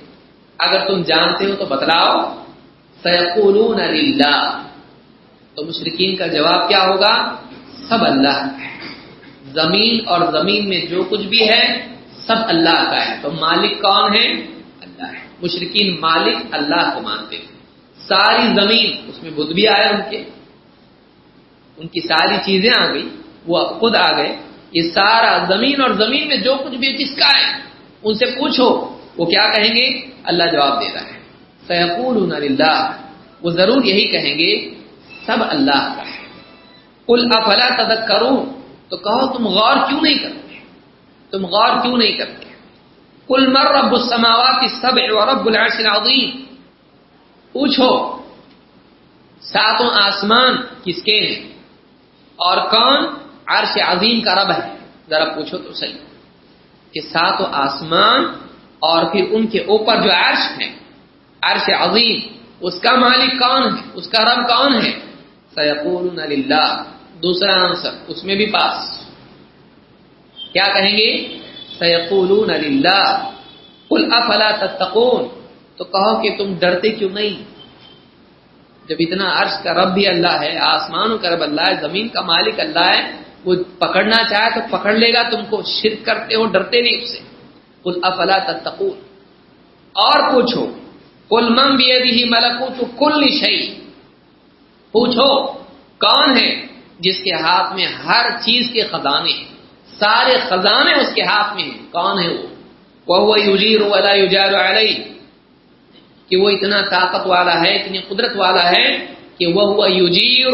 اگر تم جانتے ہو تو بتلاؤ۔ سیقولون للہ تو مشرقین کا جواب کیا ہوگا؟ سب اللہ۔ کا زمین اور زمین میں جو کچھ بھی ہے، سب اللہ کا ہے۔ تو مالک کون ہے؟ اللہ ہے۔ مشرقین مالک اللہ کو مانتے ہیں۔ ساری زمین، اس میں بدھ بھی آئے ان کے۔ ان کی ساری چیزیں آ گئی وہ خود آ گئے۔ یہ سارا زمین اور زمین میں جو کچھ بھی کس کا ہے؟ ان سے پوچھو، وہ کیا کہیں گے؟ اللہ جواب دے رہا ہے۔ سیقول اللہ وہ ضرور یہی کہیں گے، سب اللہ کا ہے۔ کل افلا تدک کروں تو کہو، تم غور کیوں نہیں کرتے؟ تم غور کیوں نہیں کرتے؟ کل مر رب السماوات السبع ورب العرش العظیم پوچھو، ساتوں آسمان کس کے ہیں؟ اور کون؟ عرش عظیم کا رب ہے۔ ذرا پوچھو تو صحیح۔ کہ ساتوں آسمان اور پھر ان کے اوپر جو عرش ہے، عرش عظیم، اس کا مالک کون ہے؟ اس کا رب کون ہے؟ سیقولون للہ۔ دوسرا آنسر، اس میں بھی پاس۔ کیا کہیں گے؟ سیقولون للہ۔ قل افلا تتقون۔ تو کہو کہ تم ڈرتے کیوں نہیں؟ جب اتنا عرش کا رب بھی اللہ ہے، آسمانوں کا رب اللہ ہے، زمین کا مالک اللہ ہے وہ پکڑنا چاہے تو پکڑ لے گا، تم کو شرک کرتے ہو، ڈرتے نہیں اس سے۔ قل افلا تتقون۔ اور پوچھو، قل من بیدہ ملکوت کل شیء۔ پوچھو، کون ہے جس کے ہاتھ میں ہر چیز کے خزانے ہیں؟ سارے خزانے اس کے ہاتھ میں ہیں۔ کون ہے وہ؟ وہ یجیر ولا یجار علیہ۔ کہ وہ اتنا طاقت والا ہے، اتنی قدرت والا ہے کہ وہ وہ یجیر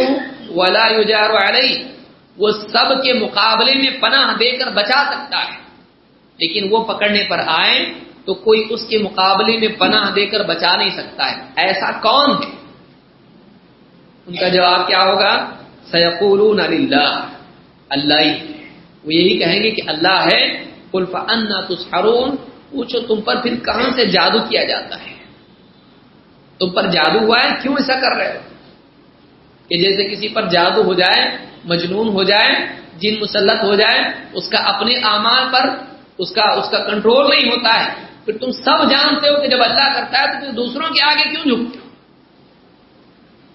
ولا یجار علیہ۔ وہ سب کے مقابلے میں پناہ دے کر بچا سکتا ہے۔ لیکن وہ پکڑنے پر آئے تو کوئی اس کے مقابلے میں پناہ دے کر بچا نہیں سکتا ہے۔ ایسا کون ہے؟ ان کا جواب کیا ہوگا؟ سیقولون للہ اللہ ہی۔ وہ یہی کہیں گے کہ اللہ ہے۔ قلف انا تسحرون۔ پوچھو تم پر پھر کہاں سے جادو کیا جاتا ہے؟ تم پر جادو ہوا ہے؟ کیوں ایسا کر رہے ہو؟ کہ جیسے کسی پر جادو ہو جائے مجنون ہو جائے، جن مسلط ہو جائے، اس کا اپنے اعمال پر اس کا اس کا کنٹرول نہیں ہوتا ہے۔ پھر تم سب جانتے ہو کہ جب اللہ کرتا ہے تو دوسروں کے آگے کیوں جھکتے ہو؟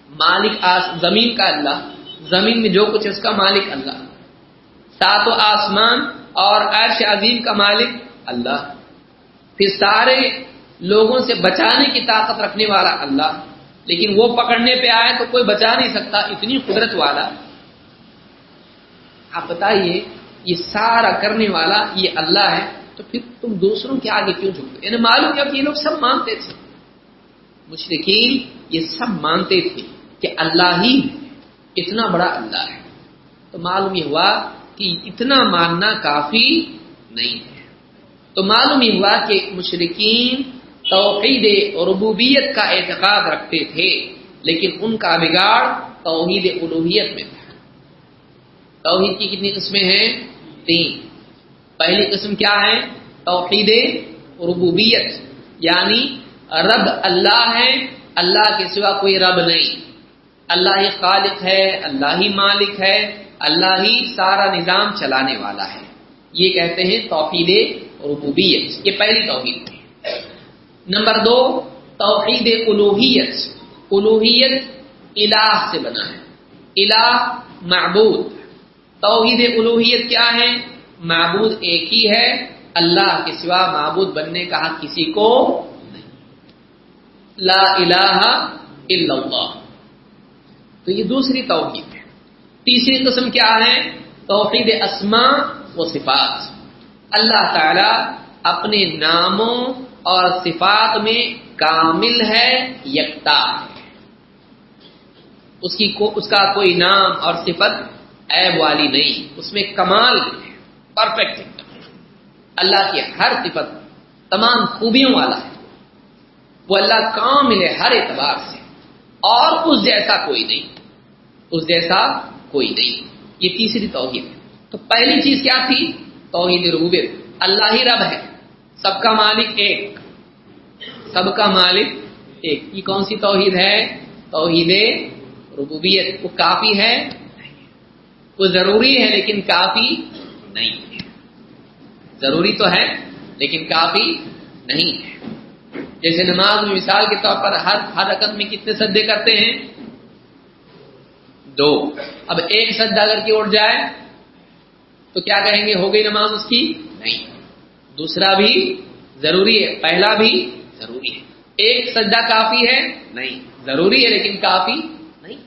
مالک آس، زمین کا اللہ۔ زمین میں جو کچھ اس کا مالک اللہ۔ سات و آسمان اور عرش عظیم کا مالک اللہ۔ پھر سارے لوگوں سے بچانے کی طاقت رکھنے والا اللہ۔ لیکن وہ پکڑنے پہ آئے تو کوئی بچا نہیں سکتا، اتنی قدرت والا۔ آپ بتائیے، یہ سارا کرنے والا یہ اللہ ہے، تو پھر تم دوسروں کے آگے کیوں جھکتے؟ انہیں معلوم کیا کہ یہ لوگ سب مانتے تھے۔ مشرقین یہ سب مانتے تھے کہ اللہ ہی اتنا بڑا اللہ ہے۔ تو معلوم یہ ہوا کہ اتنا ماننا کافی نہیں ہے۔ تو معلوم یہ ہوا کہ مشرقین توحید ربوبیت کا اعتقاد رکھتے تھے، لیکن ان کا بگاڑ توحید الوحیت میں تھا۔ توحید کی کتنی قسمیں ہیں؟ تین۔ پہلی قسم کیا ہے؟ توحید ربوبیت یعنی رب اللہ ہے، اللہ کے سوا کوئی رب نہیں۔ اللہ ہی خالق ہے، اللہ ہی مالک ہے، اللہ ہی سارا نظام چلانے والا ہے۔ یہ کہتے ہیں توحید ربوبیت۔ یہ پہلی توحید تھی۔ نمبر دو، توحید الوحیت الوحیت الہ سے بنا ہے۔ الہ معبود۔ توحید الوحیت کیا ہے؟ معبود ایک ہی ہے۔ اللہ کے سوا معبود بننے کا حق کسی کو نہیں۔ لا الہ الا اللہ۔ تو یہ دوسری توحید ہے۔ تیسری قسم کیا ہے؟ توحید اسما و صفات۔ اللہ تعالی اپنے ناموں اور صفات میں کامل ہے، یکتا ہے۔ اس کی کو، اس کا کوئی نام اور صفت عیب والی نہیں، اس میں کمال ہے پرفیکٹ اللہ کی ہر صفت تمام خوبیوں والا ہے۔ وہ اللہ کامل ہے ہر اعتبار سے۔ اور اس جیسا کوئی نہیں۔ اس جیسا کوئی نہیں۔ یہ تیسری توحید ہے۔ تو پہلی چیز کیا تھی؟ توحید ربوبیت۔ اللہ ہی رب ہے۔ سب کا مالک ایک۔ سب کا مالک ایک۔ یہ کون سی توحید ہے؟ توحید ربوبیت۔ وہ کافی ہے۔ وہ ضروری ہے لیکن کافی نہیں ہے۔ ضروری تو ہے لیکن کافی نہیں ہے۔ جیسے نماز میں مثال کے طور پر ہر ہر رقم میں کتنے سدے کرتے ہیں؟ دو۔ اب ایک سجدہ اگر کی اٹھ جائے تو کیا کہیں گے؟ ہو گئی نماز اس کی؟ نہیں۔ دوسرا بھی ضروری ہے، پہلا بھی ضروری ہے۔ ایک سجدہ کافی ہے؟ نہیں۔ ضروری ہے لیکن کافی نہیں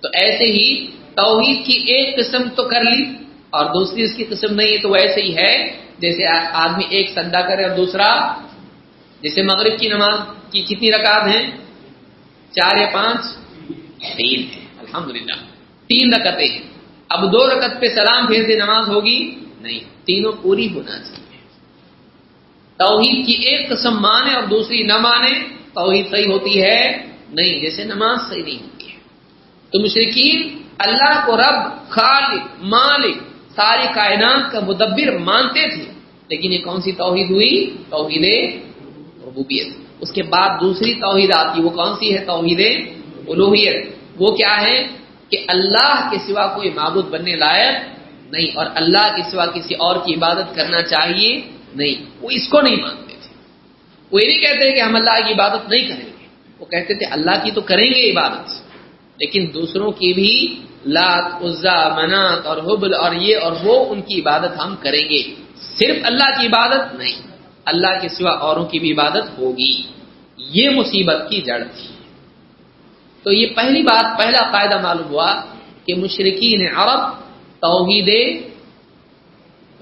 تو ایسے ہی توحید کی ایک قسم تو کر لی اور دوسری اس کی قسم نہیں ہے تو ویسے ہی ہے جیسے آدمی ایک سجدہ کرے اور دوسرا جیسے مغرب کی نماز کی کتنی رکعت ہیں؟ چار یا پانچ؟ تین ہے الحمدللہ۔ تین رکعتیں ہیں۔ اب دو رکعت پہ سلام پھیر سے نماز ہوگی؟ نہیں۔ تینوں پوری ہونا چاہیے۔ توحید کی ایک قسم مانے اور دوسری نہ مانے، توحید صحیح ہوتی ہے؟ نہیں۔ جیسے نماز صحیح نہیں ہوتی ہے۔ تو مشرقین اللہ کو رب، خالق، مالک، ساری کائنات کا مدبر مانتے تھے۔ لیکن یہ کون سی توحید ہوئی؟ توحید ربوبیت۔ اس کے بعد دوسری توحید آتی، وہ کون سی ہے؟ توحید الوحیت وہ کیا ہے؟ کہ اللہ کے سوا کوئی معبود بننے لائق نہیں، اور اللہ کے سوا کسی اور کی عبادت کرنا چاہیے نہیں۔ وہ اس کو نہیں مانتے تھے۔ وہ یہ نہیں کہتے کہ ہم اللہ کی عبادت نہیں کریں گے۔ وہ کہتے تھے اللہ کی تو کریں گے عبادت۔ لیکن دوسروں کی بھی لات، عزا، منات اور حبل اور یہ اور وہ ان کی عبادت ہم کریں گے۔ صرف اللہ کی عبادت نہیں، اللہ کے سوا اوروں کی بھی عبادت ہوگی۔ یہ مصیبت کی جڑ تھی۔ تو یہ پہلی بات، پہلا قاعدہ معلوم ہوا کہ مشرقین عرب توحید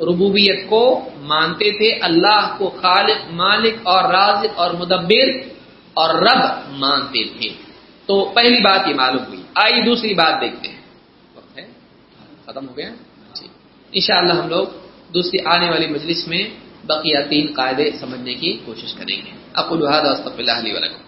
ربوبیت کو مانتے تھے۔ اللہ کو خالق، مالک اور رازق اور مدبر اور رب مانتے تھے۔ تو پہلی بات یہ معلوم ہوئی۔ آئی دوسری بات دیکھتے ہیں۔ ختم ہو گیا۔ انشاءاللہ ہم لوگ دوسری آنے والی مجلس میں بقیہ تین قاعدے سمجھنے کی کوشش کریں گے۔ اکلحاد اللہ علیہ وسلم